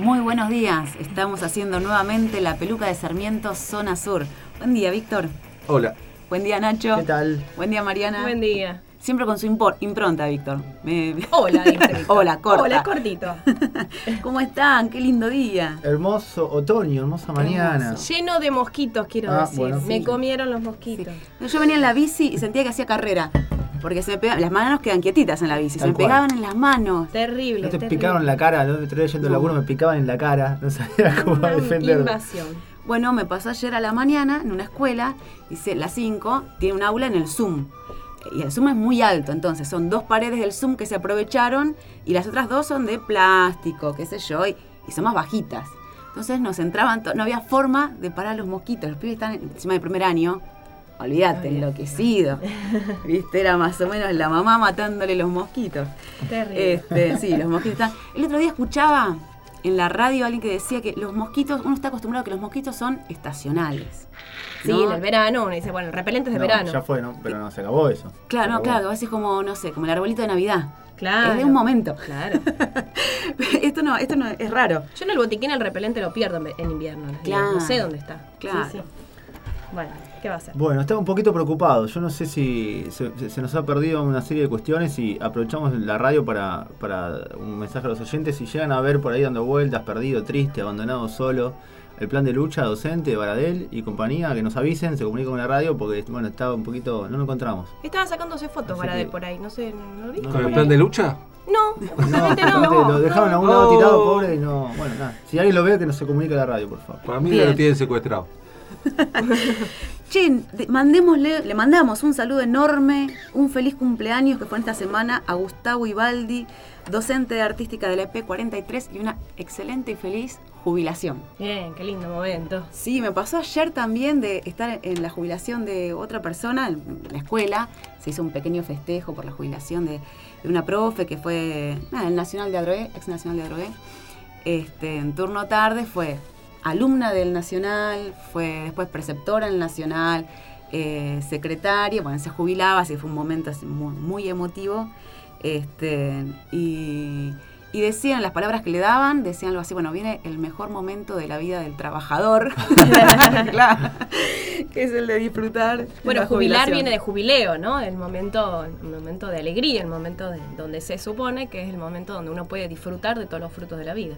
Muy buenos días. Estamos haciendo nuevamente la peluca de Sarmiento, zona sur. Buen día, Víctor. Hola. Buen día, Nacho. ¿Qué tal? Buen día, Mariana. Buen día. Siempre con su impronta, Víctor. Me- Hola, distrito. Hola, corta. Hola, cortito. ¿Cómo están? Qué lindo día. Hermoso otoño, hermosa mañana. Lleno de mosquitos, quiero Ah, decir. bueno. Me comieron los Sí. mosquitos. Yo venía en la bici y sentía que hacía carrera. Porque se me pegaban, las manos quedan quietitas en la bici, se me cual. pegaban en las manos. Terrible. No te terrible. picaron la cara, no te yendo al No. laburo, me picaban en la cara, no sabía cómo Una defender. invasión. Bueno, me pasó ayer a la mañana en una escuela, dice, la 5, tiene un aula en el Zoom. Y el Zoom es muy alto, entonces son dos paredes del Zoom que se aprovecharon y las otras dos son de plástico, qué sé yo, y, y son más bajitas. Entonces nos entraban, no había forma de parar los mosquitos. Los pibes están encima del primer año, olvídate, enloquecido. Viste, era más o menos la mamá matándole los mosquitos. Terrible. Este, sí, los mosquitos están. El otro día escuchaba en la radio a alguien que decía que los mosquitos, uno está acostumbrado a que los mosquitos son estacionales. Sí, ¿no? en el verano uno dice, bueno, el repelente es de No, verano. Ya fue, ¿no? Pero no, se acabó eso. Claro, no, acabó. claro, así es como, no sé, como el arbolito de Navidad. Claro. Es de un momento. Claro. esto no, esto no es raro. Yo en el botiquín el repelente lo pierdo en- invierno. Claro. No sé dónde está. Claro. Sí, sí. Bueno, ¿qué va a hacer? Bueno, estaba un poquito preocupado. Yo no sé si se, nos ha perdido una serie de cuestiones y aprovechamos la radio para, para un mensaje a los oyentes. Si llegan a ver por ahí dando vueltas, perdido, triste, abandonado, solo, el plan de lucha docente, Baradel y compañía, que nos avisen, se comunican con la radio porque, bueno, estaba un poquito. No lo encontramos. Estaba sacándose fotos Así para que- de por ahí, no sé, ¿no lo viste? No, ¿Con el plan de lucha? No, justamente no. justamente lo dejaron a un lado Oh. tirado, pobre, y no. Bueno, nada. Si alguien lo ve, que no se comunique a la radio, por favor. Para mí Bien. lo tienen secuestrado. Che, mandémosle, le mandamos un saludo enorme, un feliz cumpleaños que fue esta semana a Gustavo Ibaldi, docente de artística de la EP43 y una excelente y feliz jubilación. Bien, qué lindo momento. Sí, me pasó ayer también de estar en la jubilación de otra persona en la escuela. Se hizo un pequeño festejo por la jubilación de, de una profe que fue nada, el Nacional de Adroé, ex Nacional de Adroé. Este, en turno tarde fue alumna del Nacional, fue después preceptora en el Nacional, eh, secretaria, bueno, se jubilaba, así fue un momento así muy, muy emotivo. Este, y, y decían las palabras que le daban, decían algo así, bueno, viene el mejor momento de la vida del trabajador, claro, que es el de disfrutar. Bueno, la jubilar viene de jubileo, ¿no? El momento, el momento de alegría, el momento de- donde se supone que es el momento donde uno puede disfrutar de todos los frutos de la vida.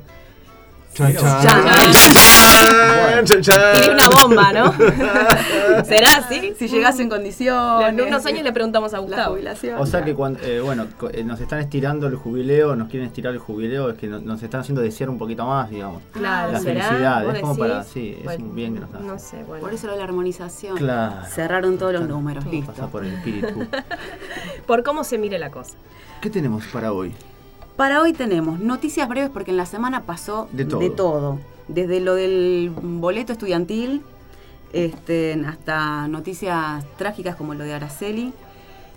Chan, chan. Chan. Chan, chan. Tiene una bomba, ¿no? ¿Será así? Si llegas en condiciones. En unos años le preguntamos a la Gustavo. jubilación. O sea que cuando, eh, bueno, eh, nos están estirando el jubileo, nos quieren estirar el jubileo, es que no- nos están haciendo desear un poquito más, digamos. Claro, La ¿será? felicidad, ¿Vos es como decís? para- sí, es un bien que nos hace. No sé, bueno. Por eso lo de la armonización. Claro. Cerraron todos los números, listo. Pasa por el espíritu. Por cómo se mire la cosa. ¿Qué tenemos para hoy? Para hoy tenemos noticias breves porque en la semana pasó De todo. todo. Desde lo del boleto estudiantil este, hasta noticias trágicas como lo de Araceli,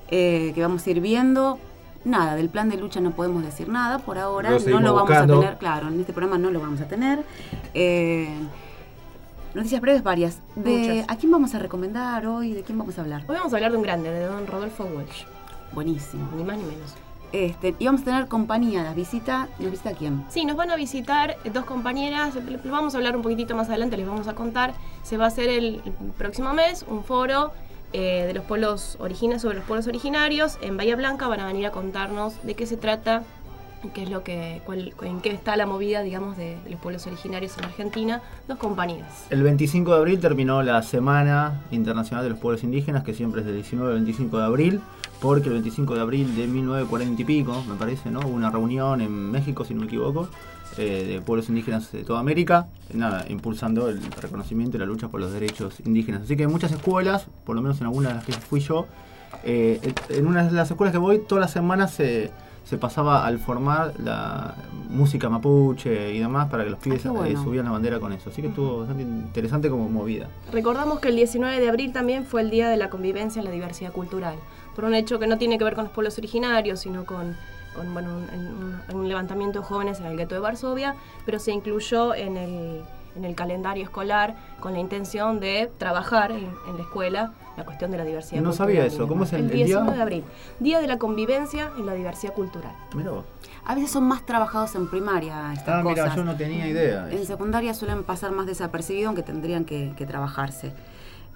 eh, que vamos a ir viendo. Nada, del plan de lucha no podemos decir nada por ahora. Lo no lo vamos buscando. a tener, claro, en este programa no lo vamos a tener. Eh, noticias breves varias. De, Muchas. ¿A quién vamos a recomendar hoy? ¿De quién vamos a hablar? Hoy vamos a hablar de un grande, de don Rodolfo Walsh. Buenísimo. Ni más ni menos. Este, y vamos a tener compañía, las visita, ¿nos visita quién? Sí, nos van a visitar dos compañeras, vamos a hablar un poquitito más adelante, les vamos a contar. Se va a hacer el, el próximo mes un foro eh, de los pueblos originarios, sobre los pueblos originarios. En Bahía Blanca van a venir a contarnos de qué se trata, qué es lo que, en qué está la movida, digamos, de, los pueblos originarios en Argentina. Dos compañías. El 25 de abril terminó la Semana Internacional de los Pueblos Indígenas, que siempre es del 19 al 25 de abril, porque el 25 de abril de 1940 y pico, me parece, ¿no? Hubo una reunión en México, si no me equivoco, eh, de pueblos indígenas de toda América, nada, impulsando el reconocimiento y la lucha por los derechos indígenas. Así que en muchas escuelas, por lo menos en algunas de las que fui yo, eh, en una de las escuelas que voy, todas las semanas se, se pasaba al formar la música mapuche y demás para que los pibes qué eh, bueno. subieran la bandera con eso. Así que estuvo bastante interesante como movida. Recordamos que el 19 de abril también fue el Día de la Convivencia en la Diversidad Cultural, por un hecho que no tiene que ver con los pueblos originarios, sino con, con, bueno, un, un- un levantamiento de jóvenes en el gueto de Varsovia, pero se incluyó en el, en el calendario escolar con la intención de trabajar en, en la escuela la cuestión de la diversidad No cultural sabía y eso. ¿Cómo es el- el 19 día? de abril. Día de la convivencia y la diversidad cultural. Mirá vos. A veces son más trabajados en primaria estas Ah, mira, cosas. yo no tenía idea. En secundaria suelen pasar más desapercibidos, aunque tendrían que, que trabajarse.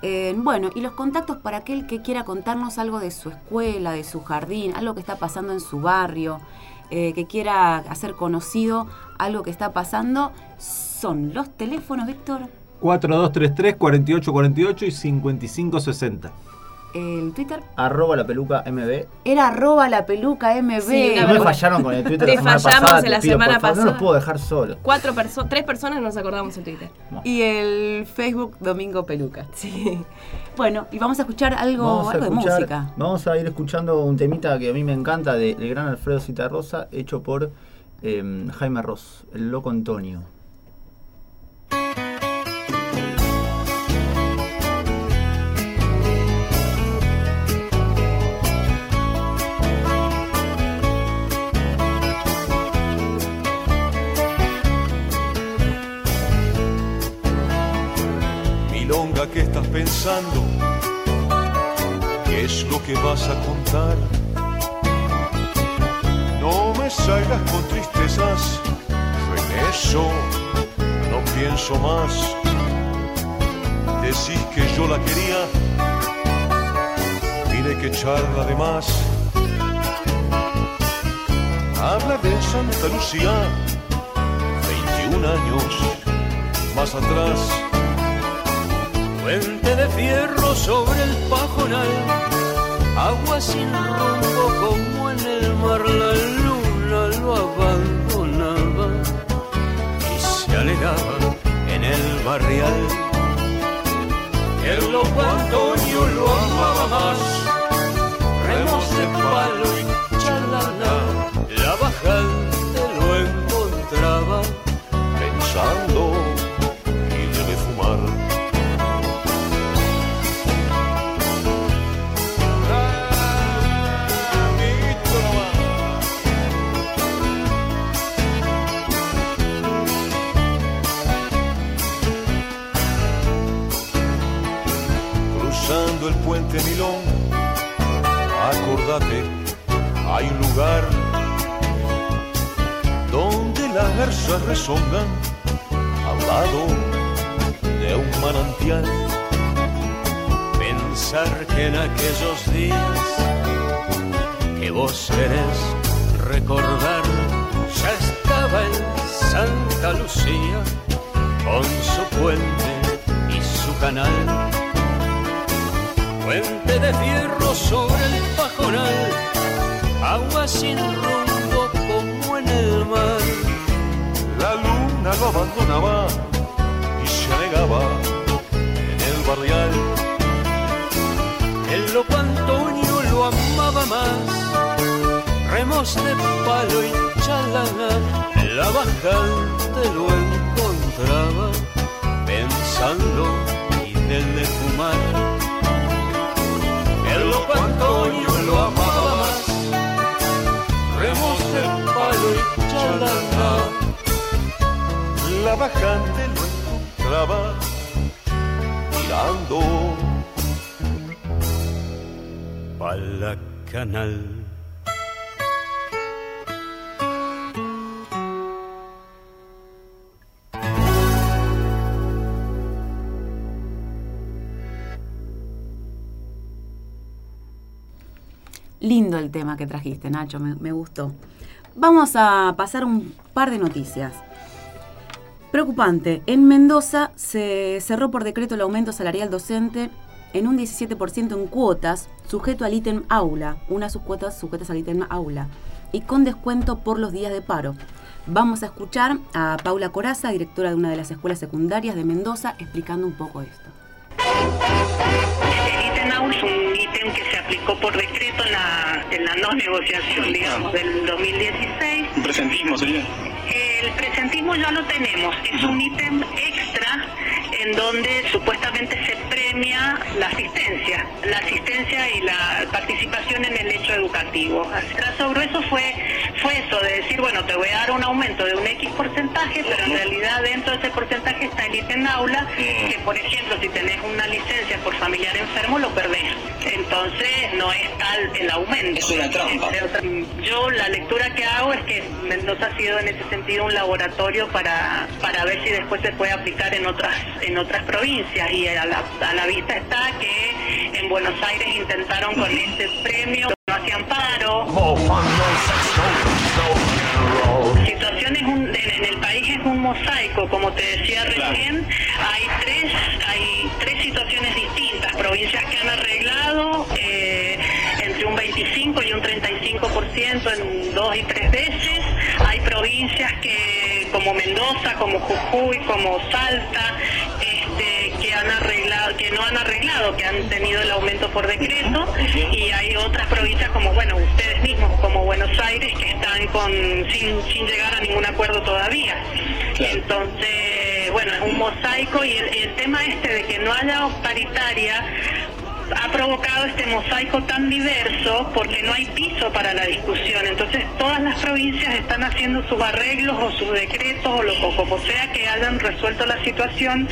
Eh, bueno, y los contactos para aquel que quiera contarnos algo de su escuela, de su jardín, algo que está pasando en su barrio, eh, que quiera hacer conocido algo que está pasando, son los teléfonos, Víctor, 4233 4848 y 5560. el Twitter. Arroba la peluca MB. Era arroba la peluca MB. Sí, No me fallaron con el Twitter Te la semana fallamos pasada. en la pido, semana favor, No pasada. los puedo dejar solo. Cuatro perso tres personas nos acordamos en Twitter. Y el Facebook Domingo Peluca. Sí. Bueno, y vamos a escuchar algo, Vamos a, algo de música. vamos a ir escuchando un temita que a mí me encanta de- del gran Alfredo Citarrosa, hecho por eh, Jaime Ross, el loco Antonio. ¿Qué estás pensando? ¿Qué es lo que vas a contar? No me salgas con tristezas, yo en eso no pienso más. Decís que yo la quería, mire que charla de más. Habla de Santa Lucía, 21 años más atrás. Puente de fierro sobre el pajonal, agua sin rumbo como en el mar, la luna lo abandonaba en el barrial. El loco Antonio lo amaba más, pa' la canal. Lindo el tema que trajiste, Nacho, me gustó. Vamos a pasar un par de noticias. Preocupante, en Mendoza se cerró por decreto el aumento salarial docente en un 17% en cuotas, sujeto al ítem aula, unas subcuotas sujetas al ítem aula, y con descuento por los días de paro. Vamos a escuchar a Paula Coraza, directora de una de las escuelas secundarias de Mendoza, explicando un poco esto. El ítem AU es un ítem que se aplicó por decreto en la, en la no negociación, digamos, del 2016. presentismo sería. El presentismo ya lo tenemos, es un ítem extra en donde supuestamente se premia la asistencia, la asistencia y la participación en el hecho educativo. El trazo grueso fue, fue eso, de decir bueno, te voy a dar un aumento de un X porcentaje, pero en realidad dentro de ese porcentaje está el ítem aula, que por ejemplo, si tenés una licencia por familiar enfermo, lo perdés. Entonces no es tal el aumento. Es una trampa. Yo la lectura que hago es que Mendoza ha sido en ese sentido un laboratorio para, para ver si después se puede aplicar en otras, en otras provincias. Y a la, a la vista está que en Buenos Aires intentaron con este premio, no hacían paro. situación es un- en, en el país es un mosaico, como te decía recién, hay tres, hay tres situaciones distintas, provincias que han arreglado eh, entre un 25 y un 35% en dos y tres veces, provincias que como Mendoza, como Jujuy, como Salta, este, que han arreglado, que no han arreglado, que han tenido el aumento por decreto, y hay otras provincias como bueno ustedes mismos, como Buenos Aires, que están con sin, sin llegar a ningún acuerdo todavía. Entonces, bueno, es un mosaico y el, el tema este de que no haya paritaria ha provocado este mosaico tan diverso porque no hay piso para la discusión. Entonces todas las provincias están haciendo sus arreglos o sus decretos o lo como sea que hayan resuelto la situación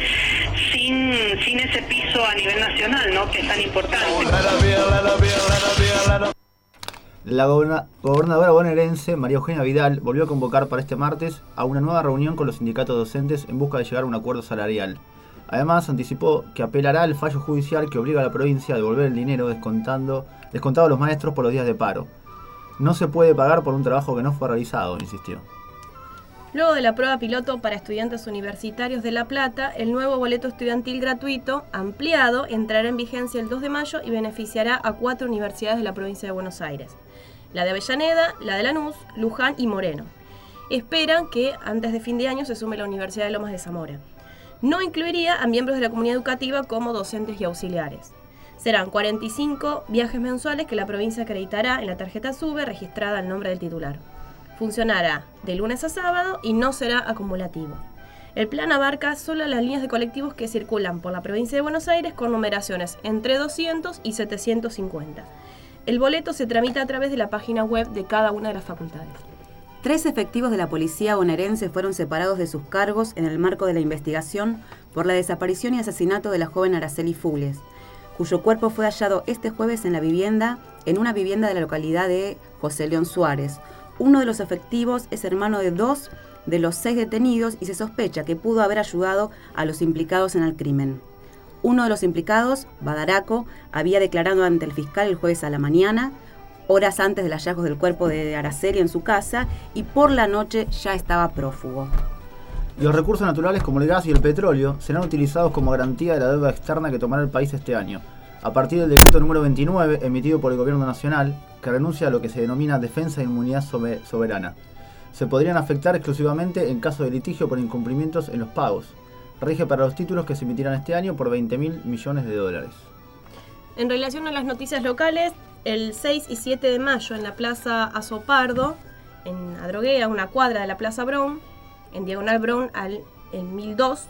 sin, sin ese piso a nivel nacional, ¿no? Que es tan importante. La goberna- gobernadora bonaerense María Eugenia Vidal volvió a convocar para este martes a una nueva reunión con los sindicatos docentes en busca de llegar a un acuerdo salarial. Además, anticipó que apelará al fallo judicial que obliga a la provincia a devolver el dinero descontando, descontado a los maestros por los días de paro. No se puede pagar por un trabajo que no fue realizado, insistió. Luego de la prueba piloto para estudiantes universitarios de La Plata, el nuevo boleto estudiantil gratuito ampliado entrará en vigencia el 2 de mayo y beneficiará a cuatro universidades de la provincia de Buenos Aires. La de Avellaneda, la de Lanús, Luján y Moreno. Esperan que antes de fin de año se sume la Universidad de Lomas de Zamora. No incluiría a miembros de la comunidad educativa como docentes y auxiliares. Serán 45 viajes mensuales que la provincia acreditará en la tarjeta SUBE registrada al nombre del titular. Funcionará de lunes a sábado y no será acumulativo. El plan abarca solo las líneas de colectivos que circulan por la provincia de Buenos Aires con numeraciones entre 200 y 750. El boleto se tramita a través de la página web de cada una de las facultades. Tres efectivos de la policía bonaerense fueron separados de sus cargos en el marco de la investigación por la desaparición y asesinato de la joven Araceli Fules, cuyo cuerpo fue hallado este jueves en la vivienda, en una vivienda de la localidad de José León Suárez. Uno de los efectivos es hermano de dos de los seis detenidos y se sospecha que pudo haber ayudado a los implicados en el crimen. Uno de los implicados, Badaraco, había declarado ante el fiscal el jueves a la mañana, horas antes del hallazgo del cuerpo de Araceli en su casa, y por la noche ya estaba prófugo. Los recursos naturales como el gas y el petróleo serán utilizados como garantía de la deuda externa que tomará el país este año, a partir del decreto número 29 emitido por el Gobierno Nacional, que renuncia a lo que se denomina defensa de inmunidad sobe- soberana. Se podrían afectar exclusivamente en caso de litigio por incumplimientos en los pagos. Rige para los títulos que se emitirán este año por 20 mil millones de dólares. En relación a las noticias locales, el 6 y 7 de mayo en la Plaza Azopardo, en Adroguea, una cuadra de la Plaza Brown, en Diagonal Brown al en 1002,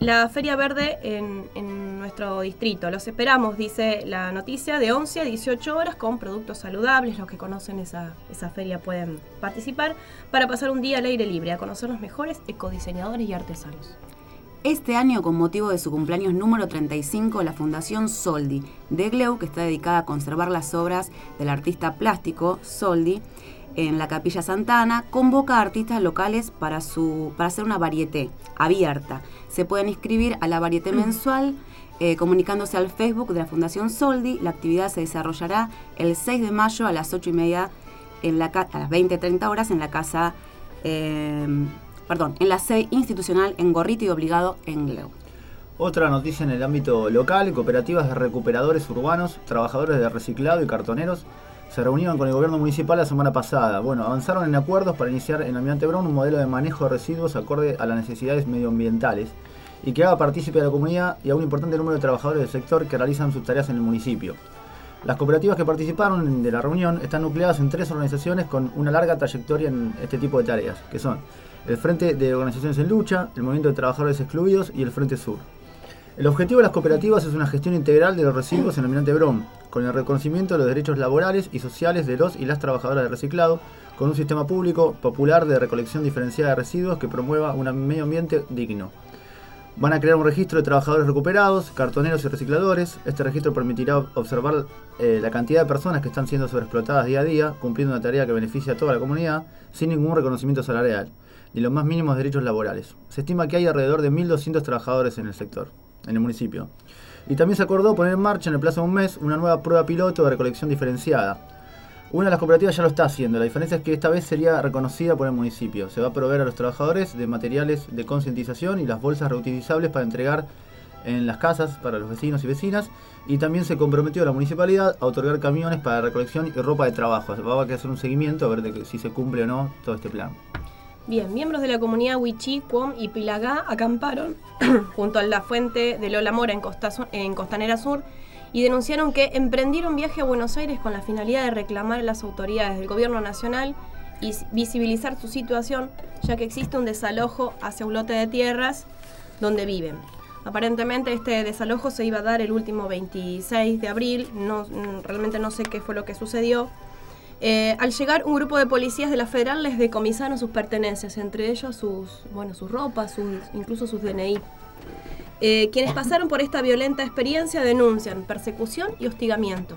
la Feria Verde en, en nuestro distrito. Los esperamos, dice la noticia, de 11 a 18 horas con productos saludables. Los que conocen esa, esa feria pueden participar para pasar un día al aire libre, a conocer los mejores ecodiseñadores y artesanos. Este año, con motivo de su cumpleaños número 35, la Fundación Soldi de Gleu, que está dedicada a conservar las obras del artista plástico Soldi, en la Capilla Santana, convoca a artistas locales para, su, para hacer una varieté abierta. Se pueden inscribir a la varieté mensual eh, comunicándose al Facebook de la Fundación Soldi. La actividad se desarrollará el 6 de mayo a las 8 y media, en la, a las 20-30 horas en la casa, eh, perdón, en la sede institucional en Gorrito y Obligado en Gleu. Otra noticia en el ámbito local, cooperativas de recuperadores urbanos, trabajadores de reciclado y cartoneros se reunieron con el gobierno municipal la semana pasada. Bueno, avanzaron en acuerdos para iniciar en Almirante Brown un modelo de manejo de residuos acorde a las necesidades medioambientales y que haga partícipe a la comunidad y a un importante número de trabajadores del sector que realizan sus tareas en el municipio. Las cooperativas que participaron de la reunión están nucleadas en tres organizaciones con una larga trayectoria en este tipo de tareas, que son el Frente de Organizaciones en Lucha, el Movimiento de Trabajadores Excluidos y el Frente Sur. El objetivo de las cooperativas es una gestión integral de los residuos en Almirante Brom, con el reconocimiento de los derechos laborales y sociales de los y las trabajadoras de reciclado, con un sistema público popular de recolección diferenciada de residuos que promueva un medio ambiente digno. Van a crear un registro de trabajadores recuperados, cartoneros y recicladores. Este registro permitirá observar eh, la cantidad de personas que están siendo sobreexplotadas día a día, cumpliendo una tarea que beneficia a toda la comunidad, sin ningún reconocimiento salarial, ni los más mínimos derechos laborales. Se estima que hay alrededor de 1.200 trabajadores en el sector, en el municipio. Y también se acordó poner en marcha en el plazo de un mes una nueva prueba piloto de recolección diferenciada, una de las cooperativas ya lo está haciendo, la diferencia es que esta vez sería reconocida por el municipio. Se va a proveer a los trabajadores de materiales de concientización y las bolsas reutilizables para entregar en las casas para los vecinos y vecinas y también se comprometió la municipalidad a otorgar camiones para recolección y ropa de trabajo. Va a hacer un seguimiento a ver de que, si se cumple o no todo este plan. Bien, miembros de la comunidad Huichí, Cuom y Pilagá acamparon junto a la fuente de Lola Mora en, Costa, en Costanera Sur y denunciaron que emprendieron viaje a Buenos Aires con la finalidad de reclamar a las autoridades del gobierno nacional y visibilizar su situación, ya que existe un desalojo hacia un lote de tierras donde viven. Aparentemente este desalojo se iba a dar el último 26 de abril, no, realmente no sé qué fue lo que sucedió. Eh, al llegar un grupo de policías de la federal les decomisaron sus pertenencias, entre ellos sus, bueno, sus ropas, sus, incluso sus DNI. Eh, quienes pasaron por esta violenta experiencia denuncian persecución y hostigamiento,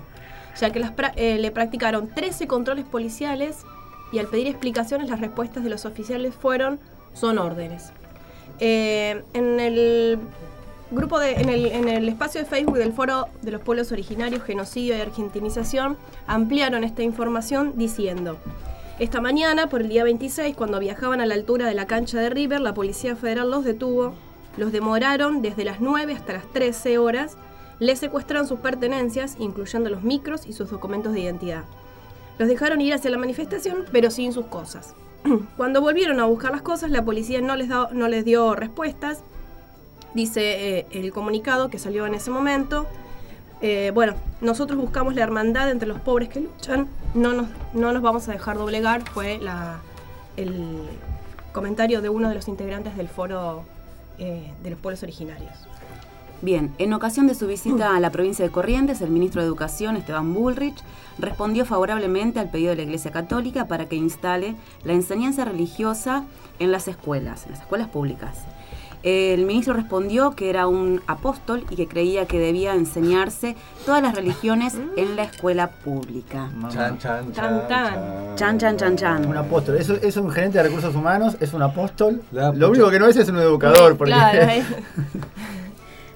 ya que eh, le practicaron 13 controles policiales y al pedir explicaciones las respuestas de los oficiales fueron son órdenes. En el grupo en el, espacio de Facebook del Foro de los Pueblos Originarios, Genocidio y Argentinización, ampliaron esta información diciendo esta mañana, por el día 26, cuando viajaban a la altura de la cancha de River, la Policía Federal los detuvo los demoraron desde las 9 hasta las 13 horas. Les secuestraron sus pertenencias, incluyendo los micros y sus documentos de identidad. Los dejaron ir hacia la manifestación, pero sin sus cosas. Cuando volvieron a buscar las cosas, la policía no les, no les dio respuestas. Dice eh, el comunicado que salió en ese momento. Eh, bueno, nosotros buscamos la hermandad entre los pobres que luchan. No nos, no nos vamos a dejar doblegar, fue el comentario de uno de los integrantes del foro eh, de los pueblos originarios. Bien, en ocasión de su visita a la provincia de Corrientes, el ministro de Educación, Esteban Bullrich, respondió favorablemente al pedido de la Iglesia Católica para que instale la enseñanza religiosa en las escuelas, en las escuelas públicas. El ministro respondió que era un apóstol y que creía que debía enseñarse todas las religiones en la escuela pública. Chan, chan, Tan, tan. Chan, chan, chan, chan. Un apóstol, eso es un gerente de recursos humanos, es un apóstol. Lo único que no es es un educador. Porque Claro, eh.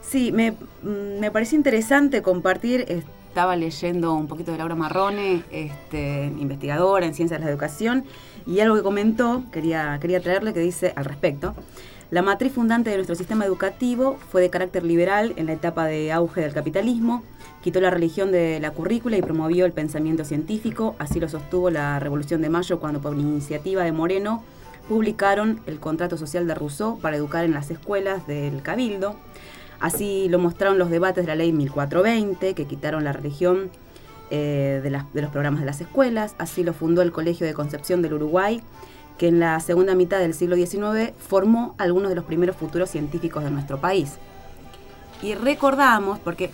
Sí, me, me pareció interesante compartir. Estaba leyendo un poquito de Laura Marrone, este, investigadora en ciencias de la educación, y algo que comentó, quería, quería traerle, que dice al respecto. La matriz fundante de nuestro sistema educativo fue de carácter liberal en la etapa de auge del capitalismo, quitó la religión de la currícula y promovió el pensamiento científico, así lo sostuvo la Revolución de Mayo cuando por iniciativa de Moreno publicaron el contrato social de Rousseau para educar en las escuelas del Cabildo. Así lo mostraron los debates de la ley 1420, que quitaron la religión eh, de, los programas de las escuelas. Así lo fundó el Colegio de Concepción del Uruguay, que en la segunda mitad del siglo XIX formó algunos de los primeros futuros científicos de nuestro país. Y recordamos, porque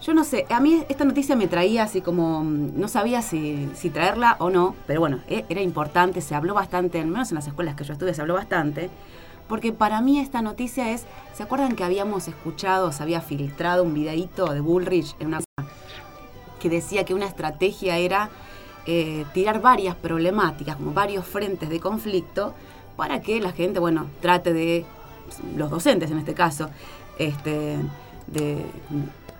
yo no sé, a mí esta noticia me traía así como, mm, no sabía si, si traerla o no, pero bueno, e- era importante, se habló bastante, al menos en las escuelas que yo estuve se habló bastante, porque para mí esta noticia es, ¿se acuerdan que habíamos escuchado, se había filtrado un videíto de Bullrich en una que decía que una estrategia era eh, tirar varias problemáticas, como varios frentes de conflicto, para que la gente, bueno, trate de, los docentes en este caso, este, de,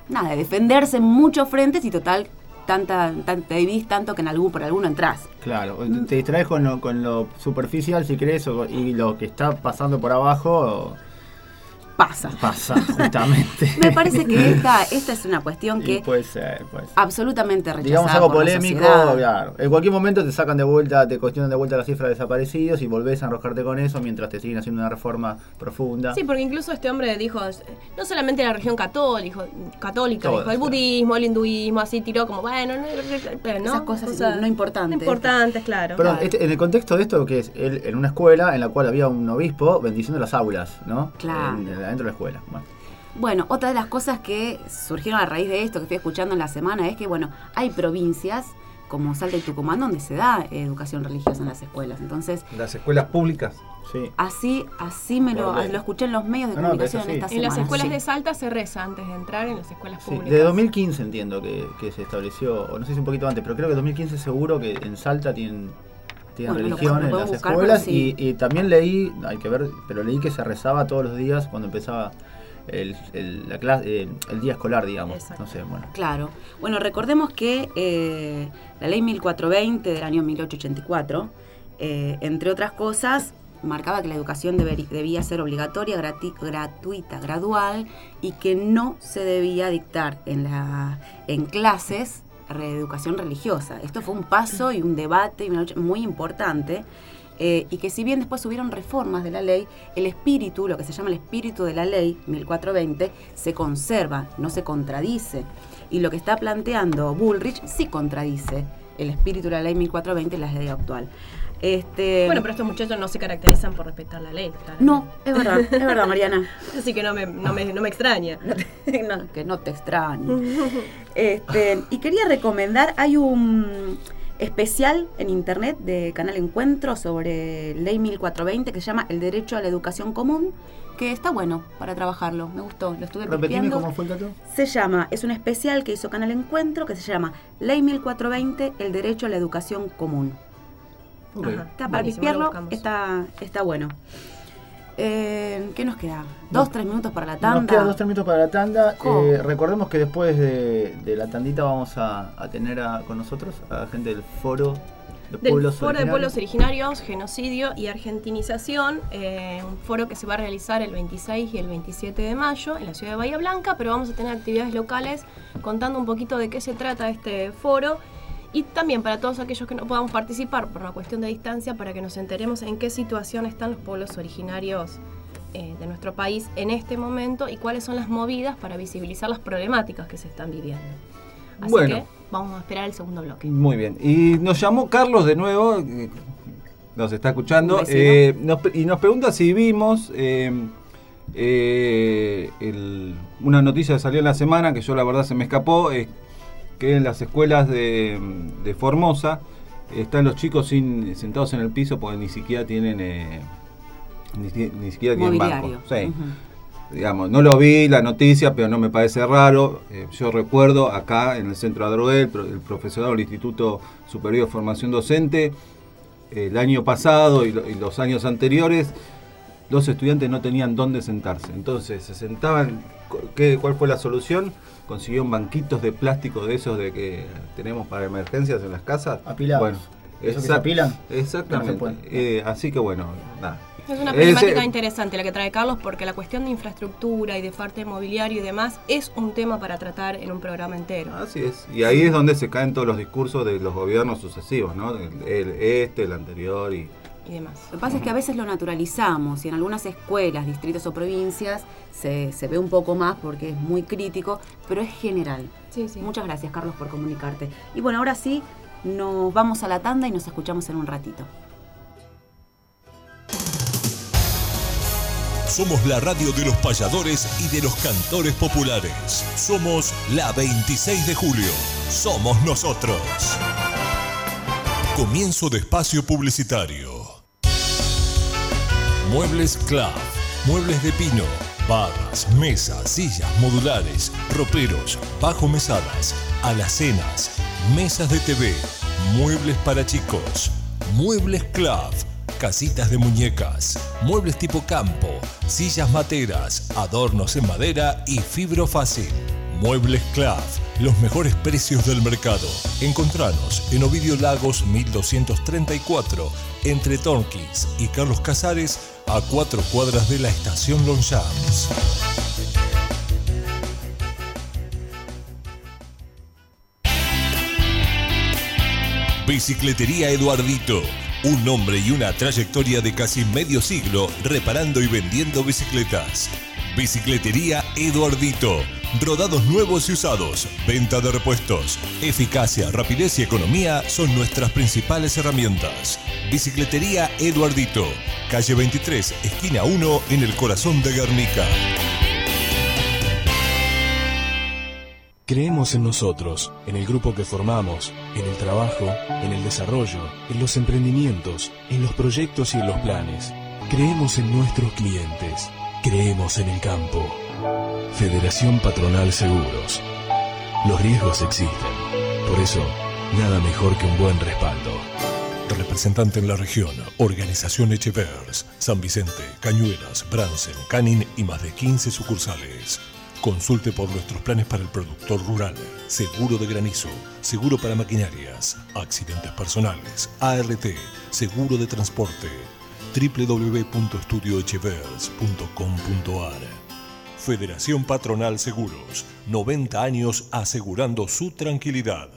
nada, de defenderse en muchos frentes y total, tanta, tan- te dividís tanto que en algún, por alguno entras. Claro, te distraes con lo, con lo superficial si querés o- y lo que está pasando por abajo Pasa. pasa justamente. Me parece que esta, esta es una cuestión Y que puede ser, puede ser. absolutamente rechazada Digamos algo por polémico, claro. En cualquier momento te sacan de vuelta, te cuestionan de vuelta la cifra de desaparecidos y volvés a enroscarte con eso mientras te siguen haciendo una reforma profunda. Sí, porque incluso este hombre dijo, no solamente la religión católica, católica Todas, dijo el claro. budismo, el hinduismo, así tiró como, bueno, no, no, Esas cosas no importantes. No importantes, claro. Claro. este- en el contexto de esto, que es él en una escuela en la cual había un obispo bendiciendo las aulas, ¿no? Claro. En- en- dentro de la escuela. Bueno. Bueno, otra de las cosas que surgieron a raíz de esto que estoy escuchando en la semana es que, bueno, hay provincias como Salta y Tucumán donde se da educación religiosa en las escuelas. Entonces, Las escuelas públicas. Sí. así así me lo, escuché en los medios de No, no, comunicación eso esta sí. En las semana. escuelas Sí. de Salta se reza antes de entrar en las escuelas Sí, públicas. de 2015 entiendo que, que se estableció, o no sé si un poquito antes, pero creo que 2015 seguro que en Salta tienen, tienen Bueno, religión lo en las buscar, escuelas sí. y, y también leí, hay que ver, pero leí que se rezaba todos los días cuando empezaba el, el- la clase, eh, el día escolar, digamos. Exacto. No sé, bueno. Claro. Bueno, recordemos que eh, la ley 1420 del año 1884, eh, entre otras cosas, marcaba que la educación deberí- debía ser obligatoria, grati- gratuita, gradual y que no se debía dictar en, la, en clases reeducación religiosa. Esto fue un paso y un debate muy importante. eh, y que si bien después hubieron reformas de la ley, el espíritu, lo que se llama el espíritu de la ley 1420, se conserva, no se contradice. Y lo que está planteando Bullrich sí contradice el espíritu de la ley 1420 y la ley actual. Este, Bueno, pero estos muchachos no se caracterizan por respetar la ley. claramente. no, es verdad, es verdad, Mariana. Así que no me, no me, no me extraña. No, que no te extrañe. Este, y quería recomendar, hay un especial en internet de Canal Encuentro sobre Ley 1420 que se llama El Derecho a la Educación Común, que está bueno para trabajarlo, me gustó, lo estuve Repetime cómo fue el dato. Se llama, es un especial que hizo Canal Encuentro que se llama Ley 1420, el derecho a la educación común. Ok. Ajá. Está para Buenísimo, lo pispearlo, buscamos. está, está bueno. Eh, ¿Qué nos queda? ¿Dos, tres minutos para la tanda? Nos quedan dos tres minutos para la tanda. Eh, recordemos que después de, de la tandita vamos a, a tener a- con nosotros a la gente del foro de Del pueblos Foro de. Pueblos Originarios, Genocidio y Argentinización, eh, un foro que se va a realizar el 26 y el 27 de mayo en la ciudad de Bahía Blanca, pero vamos a tener actividades locales contando un poquito de qué se trata este foro y también para todos aquellos que no podamos participar por una cuestión de distancia, para que nos enteremos en qué situación están los pueblos originarios eh, de nuestro país en este momento y cuáles son las movidas para visibilizar las problemáticas que se están viviendo. Así Bueno. que vamos a esperar el segundo bloque. Muy bien. Y nos llamó Carlos de nuevo, eh, nos está escuchando, eh, nos y nos pregunta si vimos el- una noticia que salió en la semana, que yo la verdad se me escapó, que en las escuelas de, de Formosa están los chicos sin, sentados en el piso porque ni siquiera tienen... eh, ni, si- ni siquiera tienen banco. Digamos, no lo vi la noticia, pero no me parece raro. Eh, yo recuerdo acá en el centro Adroel, el, pro- el profesorado del Instituto Superior de Formación Docente, el año pasado y, lo- y los años anteriores, los estudiantes no tenían dónde sentarse. Entonces se sentaban, ¿qué, ¿cuál fue la solución? Consiguieron banquitos de plástico de esos de que tenemos para emergencias en las casas. Apilados. Bueno, ¿Esos que se apilan? Exactamente. No se puede. Eh, así que bueno, nada. Es una problemática interesante la que trae Carlos porque la cuestión de infraestructura y de parte mobiliario y demás es un tema para tratar en un programa entero. Así es. Y ahí es donde se caen todos los discursos de los gobiernos sucesivos, ¿no? El, el- este, el anterior y... y demás. Lo que pasa es que a veces lo naturalizamos y en algunas escuelas, distritos o provincias se, se ve un poco más porque es muy crítico, pero es general. Sí, sí. Muchas gracias, Carlos, por comunicarte. Y bueno, ahora sí, nos vamos a la tanda y nos escuchamos en un ratito. Somos la radio de los payadores y de los cantores populares. Somos la 26 de julio. Somos nosotros. Comienzo de espacio publicitario. Muebles Club. Muebles de pino. Barras, mesas, sillas modulares, roperos, bajo mesadas, alacenas, mesas de TV, muebles para chicos, muebles club, casitas de muñecas, muebles tipo campo, sillas materas, adornos en madera y fibro fácil. Muebles Club, los mejores precios del mercado. Encontranos en Ovidio Lagos 1234, entre Tornquist y Carlos Casares, a cuatro cuadras de la estación Longchamps. Bicicletería Eduardito. Un nombre y una trayectoria de casi medio siglo reparando y vendiendo bicicletas. Bicicletería Eduardito. Rodados nuevos y usados. Venta de repuestos. Eficacia, rapidez y economía son nuestras principales herramientas. Bicicletería Eduardito. Calle 23, esquina 1, en el corazón de Guernica. Creemos en nosotros, en el grupo que formamos, en el trabajo, en el desarrollo, en los emprendimientos, en los proyectos y en los planes. Creemos en nuestros clientes. Creemos en el campo. Federación Patronal Seguros. Los riesgos existen. Por eso, nada mejor que un buen respaldo. Representante en la región, Organización Echevers, San Vicente, Cañuelas, Bransen, Canin y más de 15 sucursales. Consulte por nuestros planes para el productor rural, seguro de granizo, seguro para maquinarias, accidentes personales, ART, seguro de transporte, www.estudioechevers.com.ar Federación Patronal Seguros, 90 años asegurando su tranquilidad.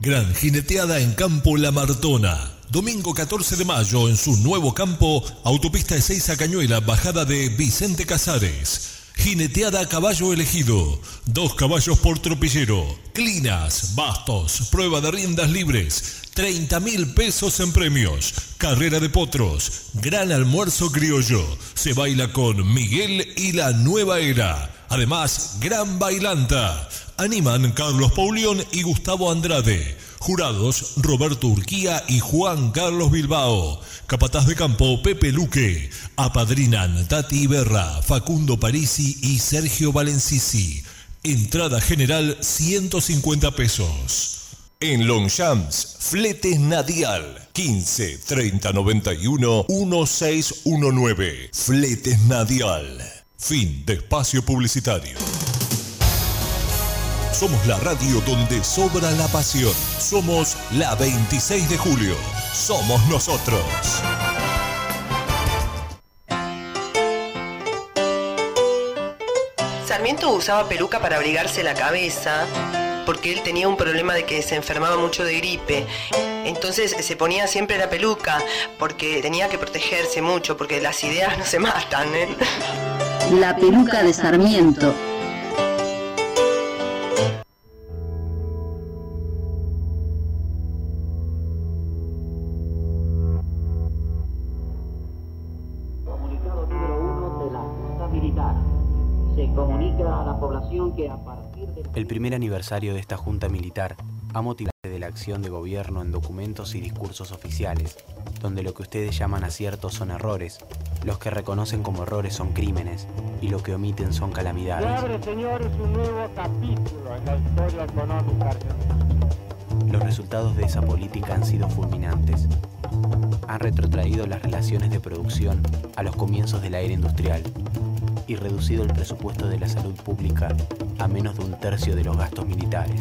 Gran jineteada en Campo La Martona. Domingo 14 de mayo en su nuevo campo, autopista de Seiza Cañuela, bajada de Vicente Casares. Jineteada a caballo elegido. Dos caballos por tropillero. Clinas, bastos, prueba de riendas libres. 30 mil pesos en premios. Carrera de potros. Gran almuerzo criollo. Se baila con Miguel y la nueva era. Además, gran bailanta. Animan Carlos Paulión y Gustavo Andrade. Jurados Roberto Urquía y Juan Carlos Bilbao. Capataz de campo Pepe Luque. Apadrinan Tati Iberra, Facundo Parisi y Sergio Valencisi. Entrada general 150 pesos. En Longchamps, Fletes Nadial 15 30 91 1619. Fletes Nadial. Fin de espacio publicitario. Somos la radio donde sobra la pasión. Somos la 26 de julio. Somos nosotros. Sarmiento usaba peluca para abrigarse la cabeza porque él tenía un problema de que se enfermaba mucho de gripe. Entonces se ponía siempre la peluca porque tenía que protegerse mucho porque las ideas no se matan. ¿eh? La peluca de Sarmiento. Primer aniversario de esta Junta Militar ha motivado de la acción de gobierno en documentos y discursos oficiales, donde lo que ustedes llaman aciertos son errores, los que reconocen como errores son crímenes y lo que omiten son Se calamidades. abre, señores, un nuevo capítulo en la historia económica argentina. Los resultados de esa política han sido fulminantes. Han retrotraído las relaciones de producción a los comienzos de la era industrial y reducido el presupuesto de la salud pública a menos de un tercio de los gastos militares.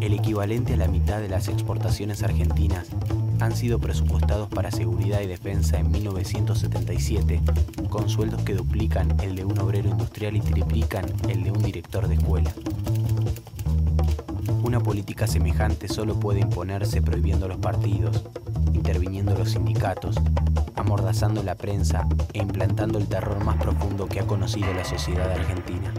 El equivalente a la mitad de las exportaciones argentinas han sido presupuestados para seguridad y defensa en 1977, con sueldos que duplican el de un obrero industrial y triplican el de un director de escuela. Una política semejante solo puede imponerse prohibiendo los partidos, interviniendo los sindicatos, amordazando la prensa e implantando el terror más profundo que ha conocido la sociedad argentina.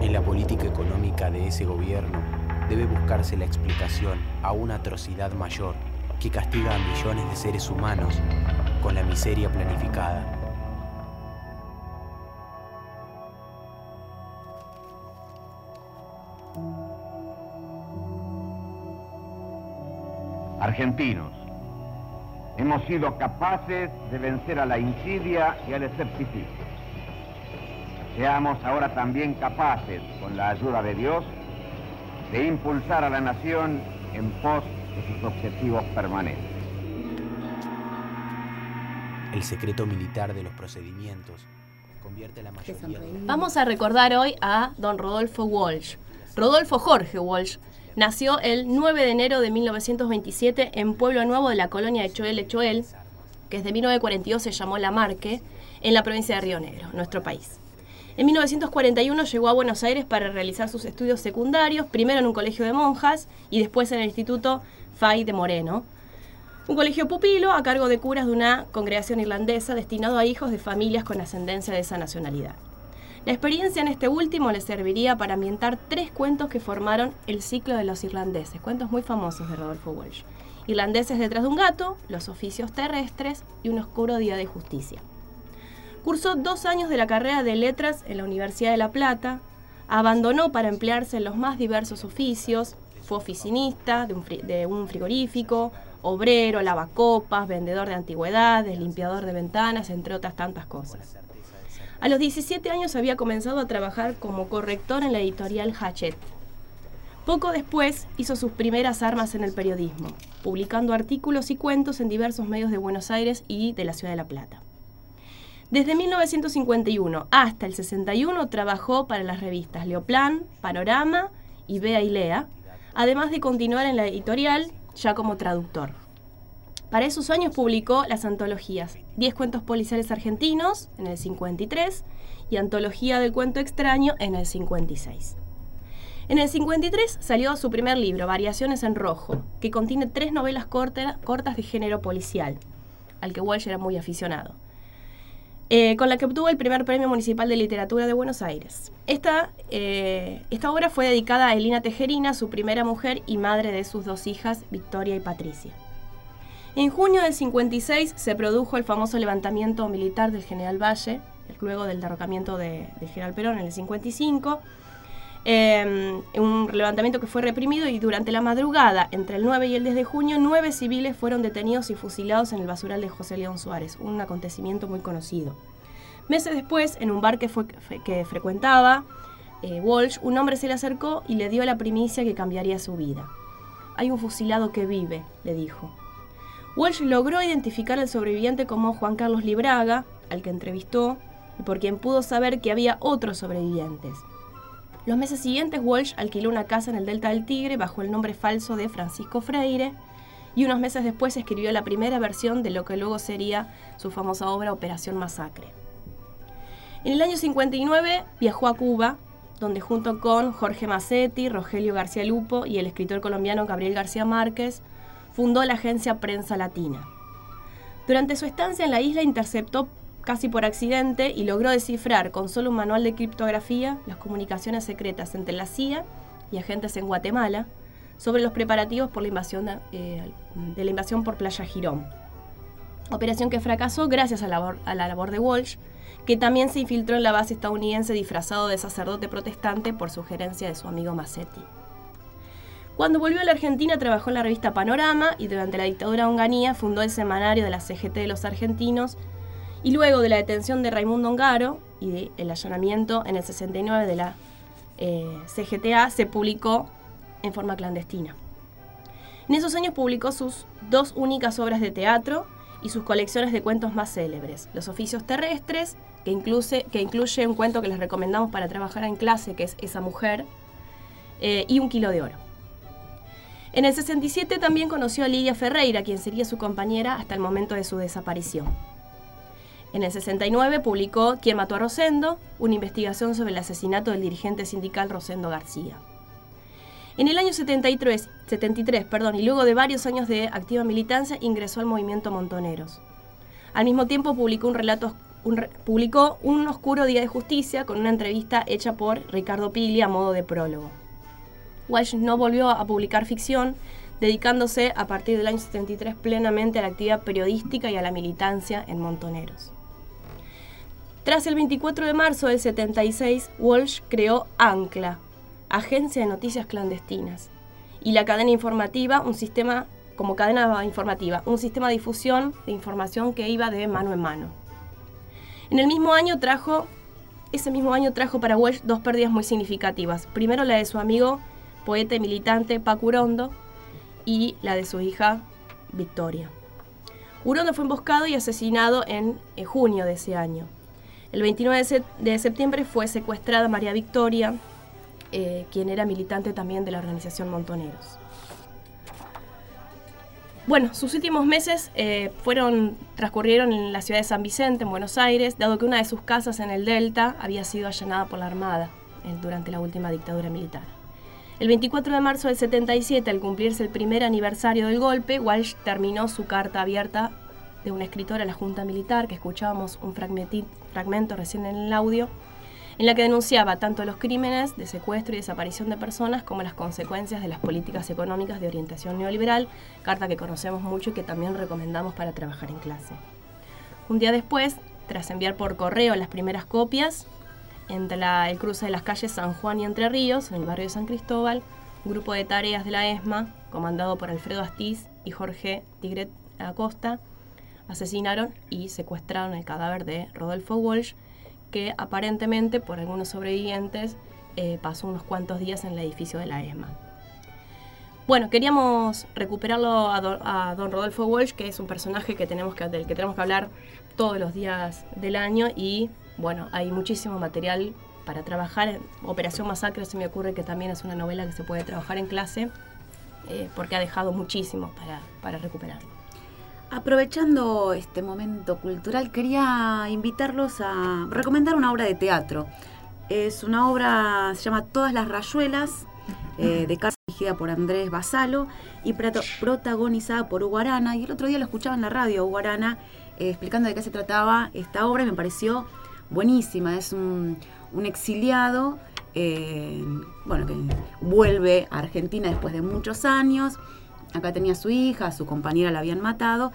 En la política económica de ese gobierno debe buscarse la explicación a una atrocidad mayor que castiga a millones de seres humanos con la miseria planificada. Argentinos, hemos sido capaces de vencer a la insidia y al escepticismo. Seamos ahora también capaces, con la ayuda de Dios, de impulsar a la nación en pos de sus objetivos permanentes. El secreto militar de los procedimientos convierte a la mayoría Vamos a recordar hoy a don Rodolfo Walsh. Rodolfo Jorge Walsh nació el 9 de enero de 1927 en Pueblo Nuevo de la colonia de Choel Choel, que desde 1942 se llamó La Marque, en la provincia de Río Negro, nuestro país. En 1941 llegó a Buenos Aires para realizar sus estudios secundarios, primero en un colegio de monjas y después en el Instituto Fay de Moreno, un colegio pupilo a cargo de curas de una congregación irlandesa destinado a hijos de familias con ascendencia de esa nacionalidad. La experiencia en este último le serviría para ambientar tres cuentos que formaron el ciclo de los irlandeses, cuentos muy famosos de Rodolfo Walsh. Irlandeses detrás de un gato, Los oficios terrestres y Un oscuro día de justicia. Cursó dos años de la carrera de letras en la Universidad de La Plata, abandonó para emplearse en los más diversos oficios, fue oficinista de un, de un frigorífico, obrero, lavacopas, vendedor de antigüedades, limpiador de ventanas, entre otras tantas cosas. A los 17 años había comenzado a trabajar como corrector en la editorial Hachette. Poco después hizo sus primeras armas en el periodismo, publicando artículos y cuentos en diversos medios de Buenos Aires y de la Ciudad de La Plata. Desde 1951 hasta el 61 trabajó para las revistas Leoplan, Panorama y Bea y Lea, además de continuar en la editorial ya como traductor. Para esos años publicó las antologías 10 cuentos policiales argentinos en el 53 y Antología del cuento extraño en el 56. En el 53 salió su primer libro, Variaciones en Rojo, que contiene tres novelas corta- cortas de género policial, al que Walsh era muy aficionado, eh, con la que obtuvo el primer Premio Municipal de Literatura de Buenos Aires. Esta, eh, esta obra fue dedicada a Elina Tejerina, su primera mujer y madre de sus dos hijas, Victoria y Patricia. En junio del 56 se produjo el famoso levantamiento militar del general Valle, luego del derrocamiento de- del general Perón en el 55. Eh, un levantamiento que fue reprimido y durante la madrugada, entre el 9 y el 10 de junio, nueve civiles fueron detenidos y fusilados en el basural de José León Suárez, un acontecimiento muy conocido. Meses después, en un bar que frecuentaba, eh, Walsh, un hombre se le acercó y le dio la primicia que cambiaría su vida. Hay un fusilado que vive, le dijo. Walsh logró identificar al sobreviviente como Juan Carlos Libraga, al que entrevistó, y por quien pudo saber que había otros sobrevivientes. Los meses siguientes, Walsh alquiló una casa en el Delta del Tigre bajo el nombre falso de Francisco Freire, y unos meses después escribió la primera versión de lo que luego sería su famosa obra Operación Masacre. En el año 59 viajó a Cuba, donde junto con Jorge Massetti, Rogelio García Lupo y el escritor colombiano Gabriel García Márquez, fundó la agencia Prensa Latina. Durante su estancia en la isla interceptó casi por accidente y logró descifrar con solo un manual de criptografía las comunicaciones secretas entre la CIA y agentes en Guatemala sobre los preparativos por la invasión de, eh, la invasión por Playa Girón. Operación que fracasó gracias a la, a la labor de Walsh, que también se infiltró en la base estadounidense disfrazado de sacerdote protestante por sugerencia de su amigo Massetti. Cuando volvió a la Argentina trabajó en la revista Panorama y durante la dictadura de Onganía fundó el semanario de la CGT de los argentinos y luego de la detención de Raimundo Ongaro y del allanamiento en el 69 de la eh, CGTA se publicó en forma clandestina. En esos años publicó sus dos únicas obras de teatro y sus colecciones de cuentos más célebres, Los oficios terrestres, que incluye, que incluye un cuento que les recomendamos para trabajar en clase, que es Esa mujer, eh, y Un kilo de oro. En el 67 también conoció a Lidia Ferreira, quien sería su compañera hasta el momento de su desaparición. En el 69 publicó Quién mató a Rosendo, una investigación sobre el asesinato del dirigente sindical Rosendo García. En el año 73, 73 perdón, y luego de varios años de activa militancia, ingresó al movimiento Montoneros. Al mismo tiempo publicó un relato publicó Un oscuro día de justicia con una entrevista hecha por Ricardo Piglia a modo de prólogo. Walsh no volvió a publicar ficción, dedicándose a partir del año 73 plenamente a la actividad periodística y a la militancia en Montoneros. Tras el 24 de marzo del 76, Walsh creó Ancla, Agencia de Noticias Clandestinas, y la cadena informativa, un sistema como cadena informativa, un sistema de difusión de información que iba de mano en mano. En el mismo año trajo, ese mismo año trajo para Walsh dos pérdidas muy significativas. Primero la de su amigo, poeta y militante Paco Urondo, y la de su hija Victoria. Urondo fue emboscado y asesinado en, junio de ese año. El 29 de, se de septiembre fue secuestrada María Victoria, eh, quien era militante también de la organización Montoneros. Bueno, sus últimos meses eh, fueron, transcurrieron en la ciudad de San Vicente, en Buenos Aires, dado que una de sus casas en el Delta había sido allanada por la Armada durante la última dictadura militar. El 24 de marzo del 77, al cumplirse el primer aniversario del golpe, Walsh terminó su carta abierta de un escritor a la Junta Militar, que escuchábamos un fragmento recién en el audio, en la que denunciaba tanto los crímenes de secuestro y desaparición de personas como las consecuencias de las políticas económicas de orientación neoliberal, carta que conocemos mucho y que también recomendamos para trabajar en clase. Un día después, tras enviar por correo las primeras copias, entre el cruce de las calles San Juan y Entre Ríos, en el barrio de San Cristóbal, grupo de tareas de la ESMA, comandado por Alfredo Astiz y Jorge Tigret Acosta, asesinaron y secuestraron el cadáver de Rodolfo Walsh, que aparentemente, por algunos sobrevivientes, eh, pasó unos cuantos días en el edificio de la ESMA. Bueno, queríamos recuperarlo a, do- a don Rodolfo Walsh, que es un personaje que tenemos del que tenemos que hablar todos los días del año y bueno, hay muchísimo material para trabajar. Operación Masacre se me ocurre que también es una novela que se puede trabajar en clase eh, porque ha dejado muchísimo para, para recuperar. Aprovechando este momento cultural, quería invitarlos a recomendar una obra de teatro. Es una obra, se llama Todas las Rayuelas, eh, de casa dirigida por Andrés Basalo y protagonizada por Hugo Arana. Y el otro día lo escuchaba en la radio, Hugo Arana, eh, explicando de qué se trataba esta obra y me pareció buenísima. Es un, exiliado, eh, bueno, que vuelve a Argentina después de muchos años. Acá tenía su hija, su compañera la habían matado.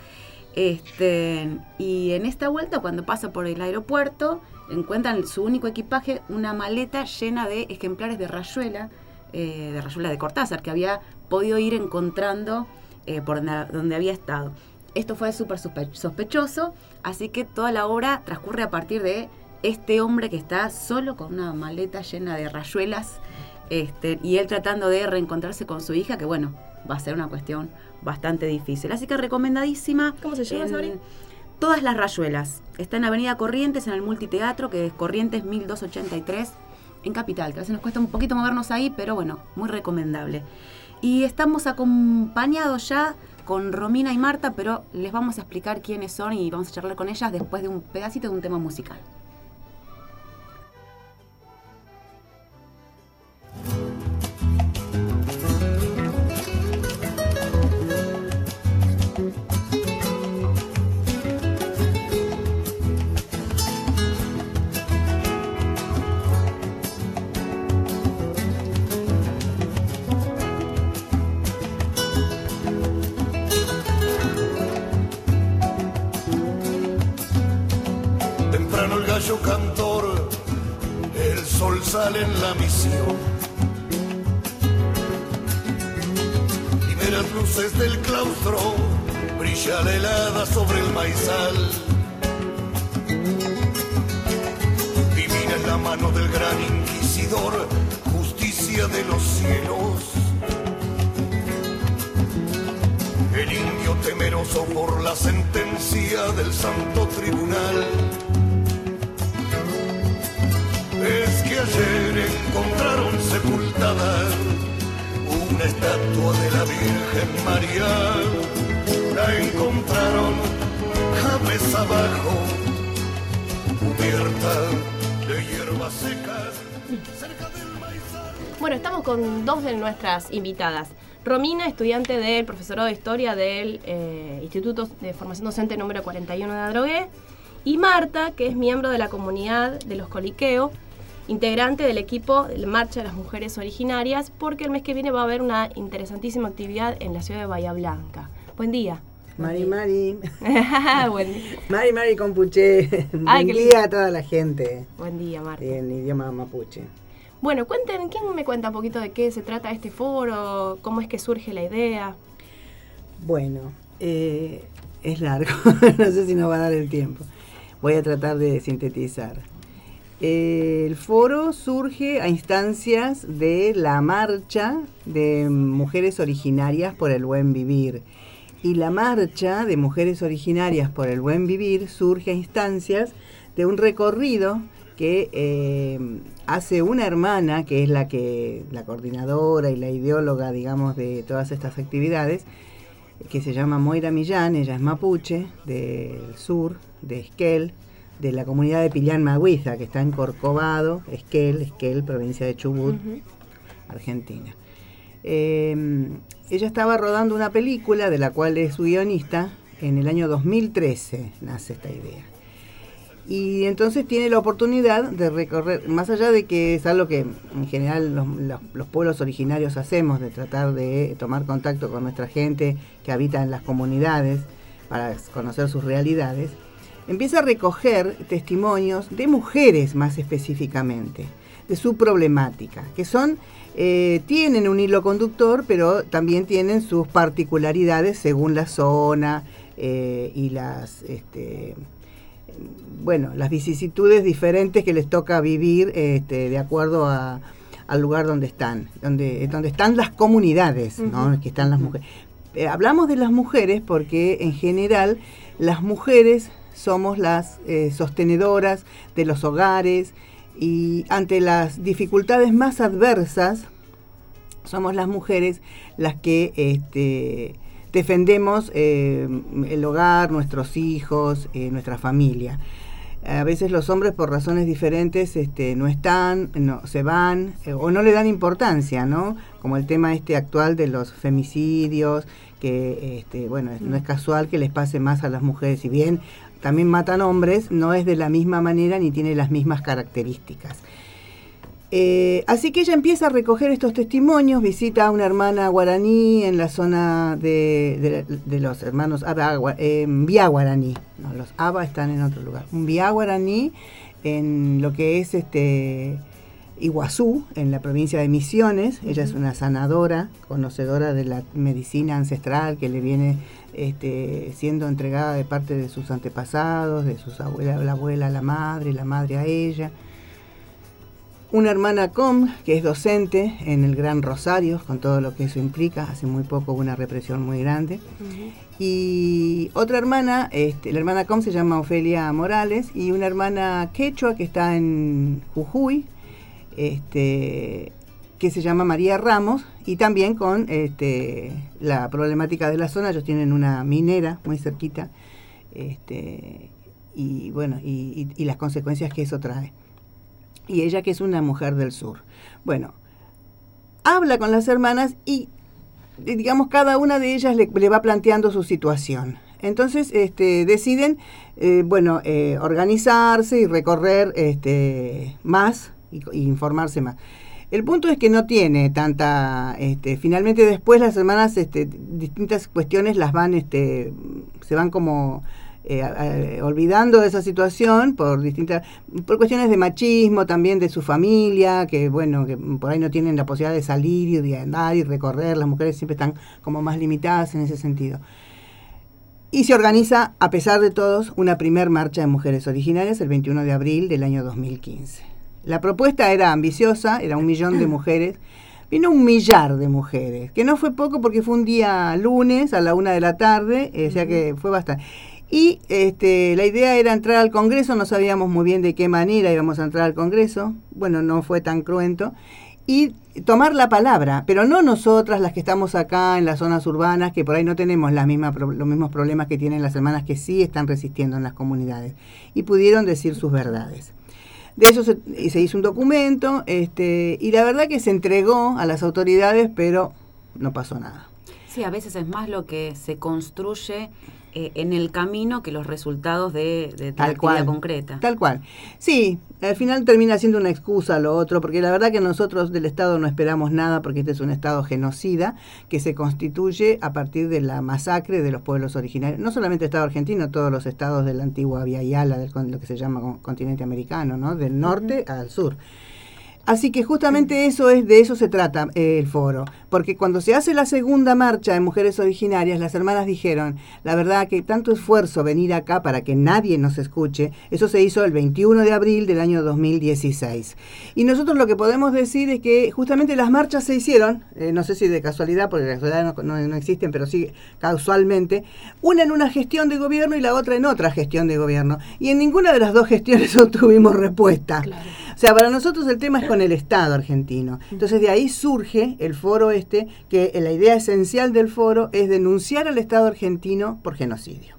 Este, y en esta vuelta, cuando pasa por el aeropuerto, encuentran su único equipaje, una maleta llena de ejemplares de rayuela, eh, de rayuela de Cortázar, que había podido ir encontrando eh, por donde, donde había estado. Esto fue súper sospe- sospechoso, así que toda la obra transcurre a partir de este hombre que está solo con una maleta llena de rayuelas este, y él tratando de reencontrarse con su hija, que bueno, va a ser una cuestión bastante difícil. Así que recomendadísima. ¿Cómo se llama, en Sabri? Todas las rayuelas. Está en Avenida Corrientes, en el multiteatro, que es Corrientes 1283, en Capital, que a veces nos cuesta un poquito movernos ahí, pero bueno, muy recomendable. Y estamos acompañados ya con Romina y Marta, pero les vamos a explicar quiénes son y vamos a charlar con ellas después de un pedacito de un tema musical. Nuestras invitadas. Romina, estudiante del profesorado de Historia del eh, Instituto de Formación Docente número 41 de Adrogué. Y Marta, que es miembro de la comunidad de los Coliqueo, integrante del equipo de Marcha de las Mujeres Originarias, porque el mes que viene va a haber una interesantísima actividad en la ciudad de Bahía Blanca. Buen día. Mari Mari. Buen día. Mari Mari Compuche. Buen día a toda la gente. Buen día, Marta. En idioma mapuche. Bueno, cuenten, ¿quién me cuenta un poquito de qué se trata este foro? ¿Cómo es que surge la idea? Bueno, eh, es largo. no sé si nos va a dar el tiempo. Voy a tratar de sintetizar. Eh, el foro surge a instancias de la marcha de mujeres originarias por el buen vivir. Y la marcha de mujeres originarias por el buen vivir surge a instancias de un recorrido que eh, hace una hermana, que es la que la coordinadora y la ideóloga, digamos, de todas estas actividades, que se llama Moira Millán, ella es mapuche, del sur, de Esquel, de la comunidad de Pillán Maguiza, que está en Corcovado, Esquel, Esquel, provincia de Chubut, Argentina. Eh, ella estaba rodando una película de la cual es su guionista, en el año 2013 nace esta idea. Y entonces tiene la oportunidad de recorrer, más allá de que es algo que en general los, los- los pueblos originarios hacemos, de tratar de tomar contacto con nuestra gente que habita en las comunidades para conocer sus realidades, empieza a recoger testimonios de mujeres más específicamente, de su problemática, que son, eh, tienen un hilo conductor, pero también tienen sus particularidades según la zona eh, y las, este, bueno, las vicisitudes diferentes que les toca vivir este, de acuerdo a- al lugar donde están, donde, donde están las comunidades, ¿no? Que están las mujeres. Eh, hablamos de las mujeres porque en general las mujeres somos las eh, sostenedoras de los hogares y ante las dificultades más adversas somos las mujeres las que este, defendemos eh, el hogar, nuestros hijos, eh, nuestra familia. A veces los hombres por razones diferentes este, no están, no, se van eh, o no le dan importancia, ¿no? Como el tema este actual de los femicidios, que este, bueno, no es casual que les pase más a las mujeres, si bien también matan hombres, no es de la misma manera ni tiene las mismas características. Eh, así que ella empieza a recoger estos testimonios, visita a una hermana guaraní en la zona de, de- de los hermanos Aba, eh, Vía Guaraní. No, los Aba están en otro lugar. Un Vía Guaraní en lo que es este Iguazú, en la provincia de Misiones. Ella es una sanadora, conocedora de la medicina ancestral que le viene este, siendo entregada de parte de sus antepasados, de sus abuelas, la abuela a la madre, la madre a ella una hermana com, que es docente en el Gran Rosario, con todo lo que eso implica, hace muy poco hubo una represión muy grande. Y otra hermana, este, la hermana com se llama Ofelia Morales, y una hermana quechua que está en Jujuy, este, que se llama María Ramos, y también con este, la problemática de la zona, ellos tienen una minera muy cerquita, este, y bueno, y- y- y las consecuencias que eso trae y ella que es una mujer del sur. Bueno, habla con las hermanas y digamos cada una de ellas le, va planteando su situación. Entonces este, deciden, eh, bueno, eh, organizarse y recorrer este, más y, y informarse más. El punto es que no tiene tanta, este, finalmente después las hermanas, este, distintas cuestiones las van, este, se van como eh, a- olvidando de esa situación por distintas por cuestiones de machismo también de su familia que bueno que por ahí no tienen la posibilidad de salir y de andar y recorrer las mujeres siempre están como más limitadas en ese sentido. Y se organiza a pesar de todos una primer marcha de mujeres originarias el 21 de abril del año 2015 la propuesta era ambiciosa era un millón de mujeres Vino un millar de mujeres, que no fue poco porque fue un día lunes a la una de la tarde, eh, o sea que fue bastante. Y este, la idea era entrar al Congreso, no sabíamos muy bien de qué manera íbamos a entrar al Congreso, bueno, no fue tan cruento, y tomar la palabra, pero no nosotras las que estamos acá en las zonas urbanas, que por ahí no tenemos los mismos problemas que tienen las hermanas que sí están resistiendo en las comunidades, y pudieron decir sus verdades. De eso se, se hizo un documento, este, y la verdad que se entregó a las autoridades, pero no pasó nada. Sí, a veces es más lo que se construye eh, en el camino que los resultados de, Tal cual. concreta. Tal cual. Sí, al final termina siendo una excusa lo otro, porque la verdad que nosotros del Estado no esperamos nada, porque este es un Estado genocida que se constituye a partir de la masacre de los pueblos originarios. No solamente el Estado argentino, todos los estados de la antigua Via Yala, del, lo que se llama con- continente americano, ¿no? Del norte al sur. Así que justamente eso es de eso se trata eh, el foro, porque cuando se hace la segunda marcha de mujeres originarias, las hermanas dijeron, la verdad que tanto esfuerzo venir acá para que nadie nos escuche, eso se hizo el 21 de abril del año 2016. Y nosotros lo que podemos decir es que justamente las marchas se hicieron, eh, no sé si de casualidad, porque de casualidad no, no- no existen, pero sí causalmente, una en una gestión de gobierno y la otra en otra gestión de gobierno. Y en ninguna de las dos gestiones obtuvimos respuesta. O sea, para nosotros el tema es con el Estado argentino. Entonces de ahí surge el foro este, que la idea esencial del foro es denunciar al Estado argentino por genocidio.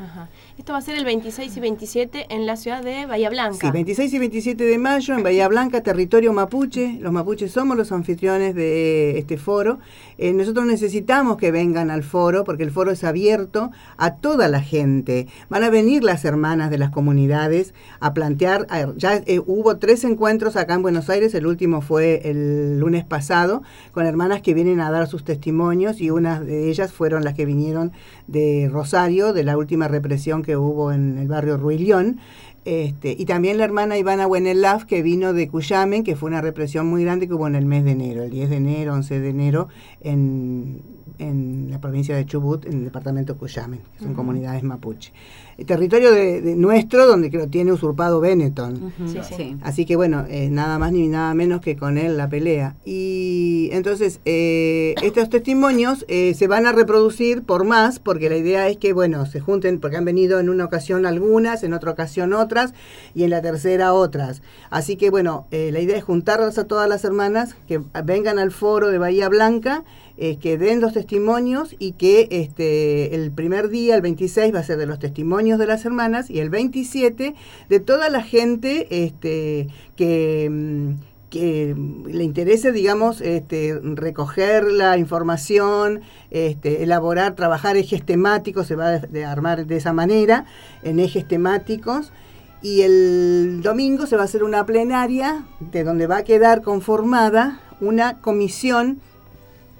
Ajá. Esto va a ser el 26 y 27 en la ciudad de Bahía Blanca. Sí, 26 y 27 de mayo en Bahía Blanca, territorio mapuche. Los mapuches somos los anfitriones de este foro. Eh, nosotros necesitamos que vengan al foro porque el foro es abierto a toda la gente. Van a venir las hermanas de las comunidades a plantear. ya eh, hubo tres encuentros acá en Buenos Aires. El último fue el lunes pasado con hermanas que vienen a dar sus testimonios y unas de ellas fueron las que vinieron de Rosario, de la última represión que hubo en el barrio Ruilión. Este, y también la hermana Ivana Buenelaf, que vino de Cuyamen, que fue una represión muy grande que hubo en el mes de enero, el 10 de enero, 11 de enero, en, en la provincia de Chubut, en el departamento de Cuyamen, que son comunidades mapuche. El territorio de, de nuestro, donde que lo tiene usurpado Benetton. Ujú, Sí, sí. Así que bueno, eh, nada más ni nada menos que con él la pelea. Y entonces, eh, estos testimonios eh, se van a reproducir por más, porque la idea es que, bueno, se junten, porque han venido en una ocasión algunas, en otra ocasión otras, y en la tercera otras. Así que bueno, eh, la idea es juntarlas a todas las hermanas, que vengan al foro de Bahía Blanca, eh, que den los testimonios y que este, el primer día, el 26, va a ser de los testimonios de las hermanas y el 27 de toda la gente este, que, mm, que le interese, digamos, este, recoger la información, este, elaborar, trabajar ejes temáticos, se va a armar de esa manera, en ejes temáticos. Y el domingo se va a hacer una plenaria de donde va a quedar conformada una comisión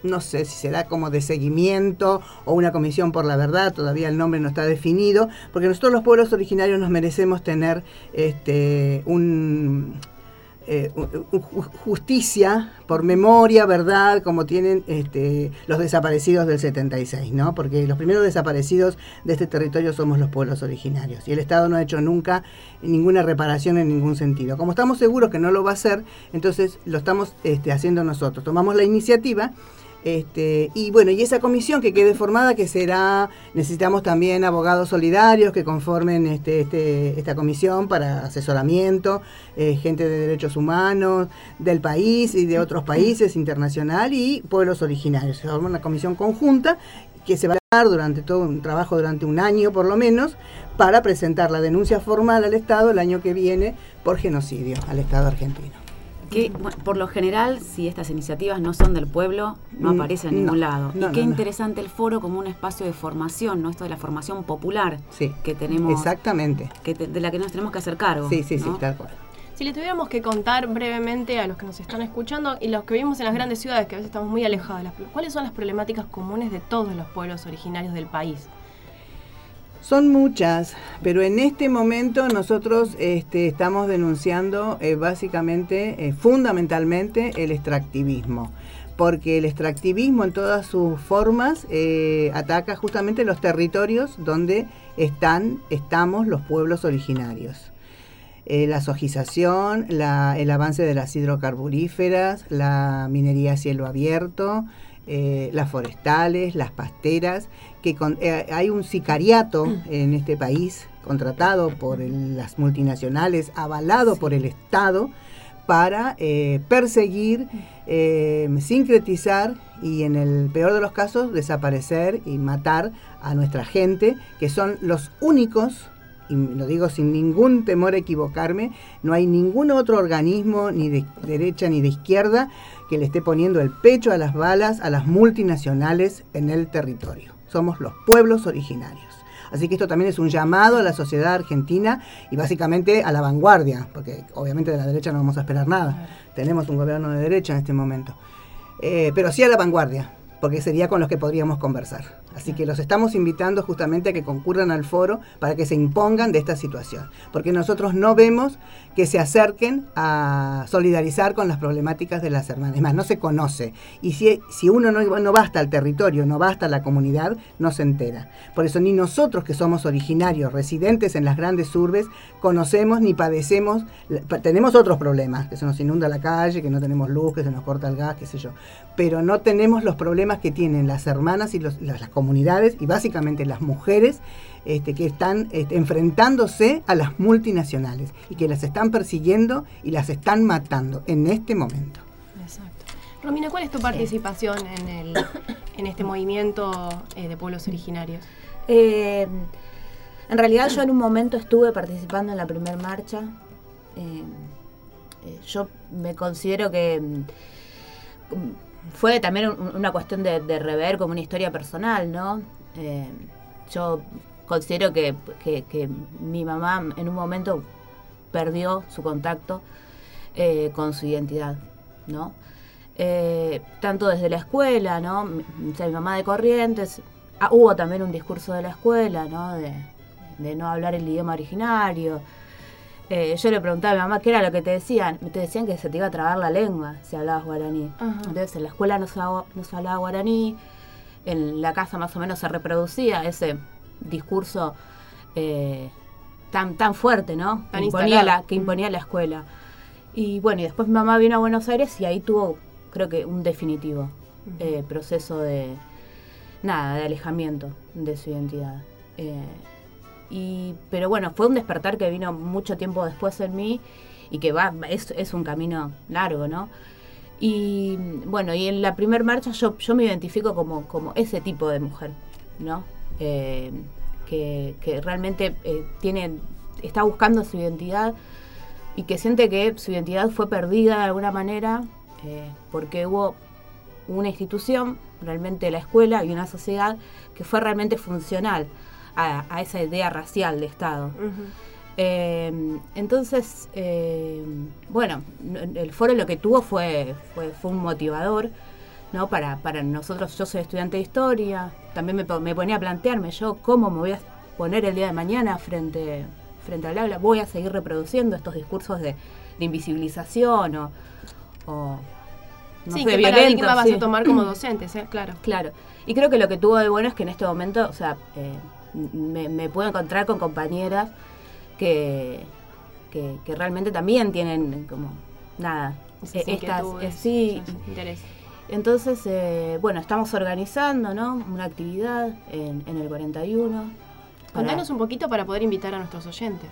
no sé si será como de seguimiento o una comisión por la verdad, todavía el nombre no está definido, porque nosotros los pueblos originarios nos merecemos tener este, un, eh, justicia por memoria, verdad, como tienen este, los desaparecidos del 76, ¿no? Porque los primeros desaparecidos de este territorio somos los pueblos originarios y el Estado no ha hecho nunca ninguna reparación en ningún sentido. Como estamos seguros que no lo va a hacer, entonces lo estamos este, haciendo nosotros. Tomamos la iniciativa este, y bueno, y esa comisión que quede formada, que será, necesitamos también abogados solidarios que conformen este, este, esta comisión para asesoramiento, eh, gente de derechos humanos del país y de otros países internacional y pueblos originarios. Se forma una comisión conjunta que se va a dar durante todo un trabajo durante un año por lo menos para presentar la denuncia formal al Estado el año que viene por genocidio al Estado argentino. Que bueno, por lo general, si estas iniciativas no son del pueblo, no Mm, aparecen en no, ningún lado. no, y qué no, no. interesante el foro como un espacio de formación, ¿no? Esto de la formación popular Sí, que tenemos, exactamente. que te- de la que nos tenemos que hacer cargo. Sí, sí, sí, tal cual. Si le tuviéramos que contar brevemente a los que nos están escuchando y los que vivimos en las grandes ciudades, que a veces estamos muy alejados, de las, ¿cuáles son las problemáticas comunes de todos los pueblos originarios del país? Son muchas, pero en este momento nosotros este, estamos denunciando eh, básicamente, eh, fundamentalmente, el extractivismo. Porque el extractivismo en todas sus formas eh, ataca justamente los territorios donde están, estamos los pueblos originarios. Eh, la sojización, la- el avance de las hidrocarburíferas, la minería a cielo abierto, eh, las forestales, las pasteras, que con- eh, hay un sicariato en este país contratado por el- las multinacionales, avalado por el Estado, para eh, perseguir, eh, sincretizar y en el peor de los casos desaparecer y matar a nuestra gente, que son los únicos y lo digo sin ningún temor a equivocarme, no hay ningún otro organismo, ni de derecha ni de izquierda, que le esté poniendo el pecho a las balas a las multinacionales en el territorio. Somos los pueblos originarios. Así que esto también es un llamado a la sociedad argentina y básicamente a la vanguardia, porque obviamente de la derecha no vamos a esperar nada. Tenemos un gobierno de derecha en este momento. Eh, pero sí a la vanguardia, porque sería con los que podríamos conversar. Así que los estamos invitando justamente a que concurran al foro para que se impongan de esta situación, porque nosotros no vemos que se acerquen a solidarizar con las problemáticas de las hermanas. Es más, no se conoce. Y si, si uno no, no va hasta el territorio, no va hasta la comunidad, no se entera. Por eso ni nosotros que somos originarios, residentes en las grandes urbes, conocemos ni padecemos, tenemos otros problemas, que se nos inunda la calle, que no tenemos luz, que se nos corta el gas, qué sé yo. Pero no tenemos los problemas que tienen las hermanas y las, las comunidades y básicamente las mujeres este, que están este, enfrentándose a las multinacionales y que las están persiguiendo y las están matando en este momento. Exacto. Romina, ¿cuál es tu participación en, el, en este movimiento eh, de pueblos originarios? Eh, En realidad yo en un momento estuve participando en la primera marcha. Eh, eh, yo me considero que mm, fue también un- una cuestión de, rever como una historia personal, ¿no? Eh, yo considero que, que- mi mamá en un momento perdió su contacto eh, con su identidad, ¿no? Eh, tanto desde la escuela, ¿no? Sea, mi mamá de Corrientes, ah, hubo también un discurso de la escuela, ¿no? De, de no hablar el idioma originario. Eh, yo le preguntaba a mi mamá qué era lo que te decían. Te decían que se te iba a trabar la lengua si hablabas guaraní. Ajá. Entonces en la escuela no se, hablaba- no se hablaba guaraní, en la casa más o menos se reproducía ese discurso eh, tan, tan fuerte, ¿no? Tan que, imponía la, que imponía la escuela. Y bueno, y después mi mamá vino a Buenos Aires y ahí tuvo, creo que, un definitivo eh, proceso de, nada, de alejamiento de su identidad. Eh, y, pero bueno, fue un despertar que vino mucho tiempo después en mí y que va, es, un camino largo, ¿no? Y bueno, y en la primer marcha yo, me identifico como, como ese tipo de mujer, ¿no? Eh, que, que realmente eh, tiene, está buscando su identidad y que siente que su identidad fue perdida de alguna manera eh, porque hubo una institución, realmente la escuela y una sociedad que fue realmente funcional a, a esa idea racial de Estado. Eh, entonces, eh, bueno, el foro lo que tuvo fue, fue, fue un motivador, ¿no? Para, para nosotros, yo soy estudiante de historia, también me, me ponía a plantearme yo cómo me voy a poner el día de mañana frente, frente al aula, voy a seguir reproduciendo estos discursos de, de invisibilización o, o no sí, sé, ¿qué violentos, paradigma vas sí. a tomar como docentes? eh? Claro. Claro. Y creo que lo que tuvo de bueno es que en este momento, o sea, eh, me, me puedo encontrar con compañeras que, que, que realmente también tienen como, nada, eh, estas, eh, sí. intereses. Entonces, eh, bueno, estamos organizando, ¿no? Una actividad en, en el 41. para- Contanos un poquito para poder invitar a nuestros oyentes.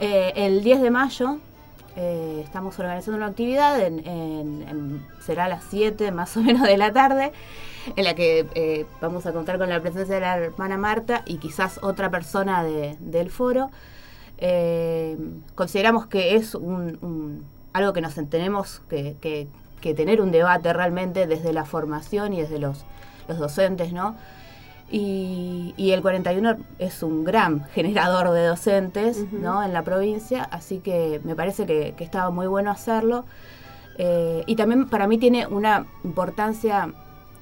eh, el 10 de mayo eh, estamos organizando una actividad, en, en- será a las 7 más o menos de la tarde, en la que eh, vamos a contar con la presencia de la hermana Marta y quizás otra persona de- del foro. Eh, consideramos que es un, algo que nos tenemos que, tener un debate realmente desde la formación y desde los docentes, ¿no? Y, y el 41 es un gran generador de docentes ¿no? en la provincia, así que me parece que, que estaba muy bueno hacerlo. Eh, y también para mí tiene una importancia,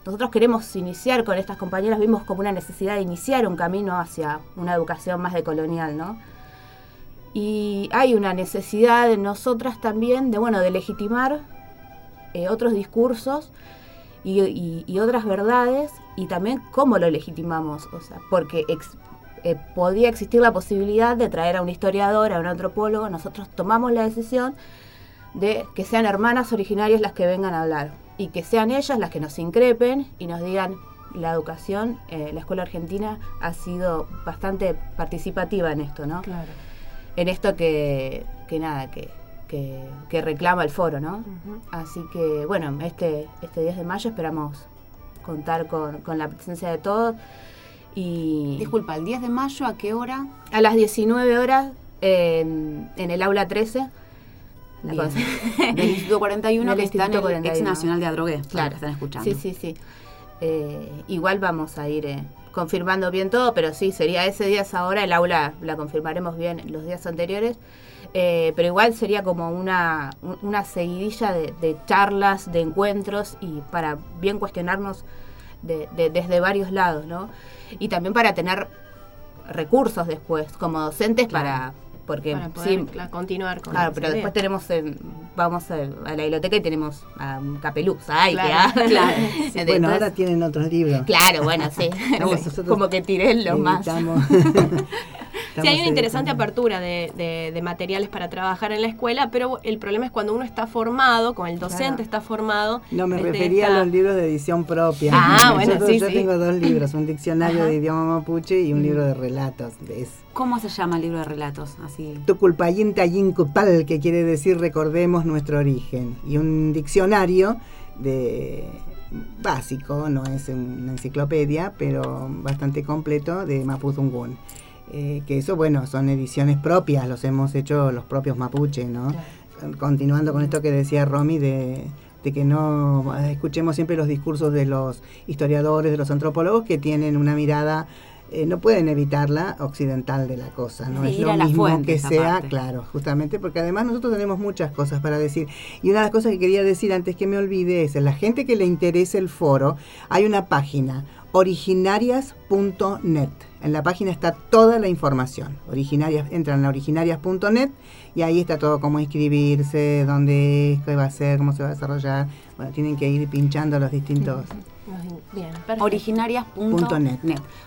nosotros queremos iniciar con estas compañeras, vimos como una necesidad de iniciar un camino hacia una educación más decolonial, ¿no? Y hay una necesidad de nosotras también de, bueno, de legitimar eh, otros discursos y, y- y otras verdades y también cómo lo legitimamos, o sea, porque ex- eh, podía existir la posibilidad de traer a un historiador, a un antropólogo, nosotros tomamos la decisión de que sean hermanas originarias las que vengan a hablar y que sean ellas las que nos increpen y nos digan la educación, eh, la escuela argentina ha sido bastante participativa en esto, ¿no? Claro. En esto que, que nada, que, que, que reclama el foro, ¿no? Así que, bueno, este, este 10 de mayo esperamos contar con, con la presencia de todos. Y Disculpa, ¿el 10 de mayo a qué hora? a las 19 horas en, en el aula 13. la Bien. cosa- Del Instituto 41 Del que está en el Instituto ex 41. Nacional de Adrogué, Claro, que están escuchando. Sí, sí, sí. Eh, igual vamos a ir eh, confirmando bien todo, pero sí, sería ese día, esa hora, el aula la confirmaremos bien los días anteriores. Eh, pero igual sería como una, un- una seguidilla de, de charlas, de encuentros y para bien cuestionarnos de- de- desde varios lados, ¿no? Y también para tener recursos después como docentes para porque Para poder, sí, claro, continuar con claro esa pero idea. después tenemos eh, vamos a, a la biblioteca y tenemos a un capeluz ay Claro, que claro. Sí, Entonces- bueno, ahora tienen otros libros. claro bueno sí como que tiré lo más Sí, hay una interesante apertura de, de- de materiales para trabajar en la escuela, pero el problema es cuando uno está formado, con el docente Claro. está formado. No, me desde refería esta- a los libros de edición propia. Ah, bueno, yo, sí, yo sí. tengo dos libros, un diccionario Ajá. de idioma mapuche y un libro de relatos. Es ¿Cómo se llama el libro de relatos? Así. Tuculpayin Tayin Cupal, que quiere decir recordemos nuestro origen. Y un diccionario de básico, no es una enciclopedia, pero bastante completo de Mapudungun. Eh, que eso, bueno, son ediciones propias, los hemos hecho los propios mapuche, ¿no? Continuando con esto que decía Romy de, de que no eh, escuchemos siempre los discursos de los historiadores, de los antropólogos que tienen una mirada eh, no pueden evitarla occidental de la cosa, no Sí, es lo la mismo fuente, que sea, parte. claro, justamente porque además nosotros tenemos muchas cosas para decir. Y una de las cosas que quería decir antes que me olvide es, a la gente que le interese el foro, hay una página, originarias.net. En la página está toda la información. Originarias, entran a originarias.net y ahí está todo, cómo inscribirse, dónde es, qué va a ser, cómo se va a desarrollar. Bueno, tienen que ir pinchando los distintos... Bien, originarias.net.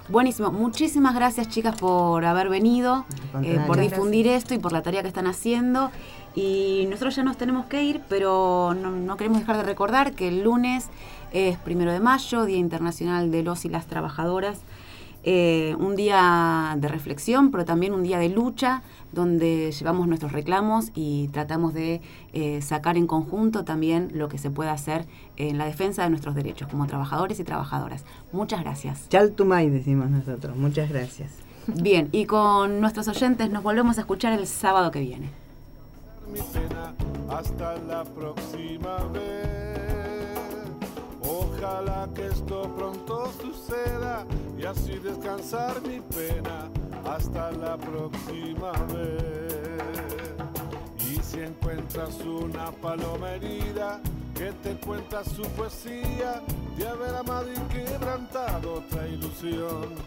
Buenísimo. Muchísimas gracias, chicas, por haber venido, eh, por difundir esto y por la tarea que están haciendo. Y nosotros ya nos tenemos que ir, pero no, no queremos dejar de recordar que el lunes es primero de mayo, Día Internacional de los y las Trabajadoras. Eh, un día de reflexión, pero también un día de lucha, donde llevamos nuestros reclamos y tratamos de eh, sacar en conjunto también lo que se puede hacer en la defensa de nuestros derechos como trabajadores y trabajadoras. Muchas gracias. Chaltumay decimos nosotros. Muchas gracias. Bien, y con nuestros oyentes nos volvemos a escuchar el sábado que viene. mi pena hasta la próxima vez. Ojalá que esto pronto suceda y así descansar mi pena hasta la próxima vez. Y si encuentras una paloma que te cuenta su poesía de haber amado y quebrantado otra ilusión.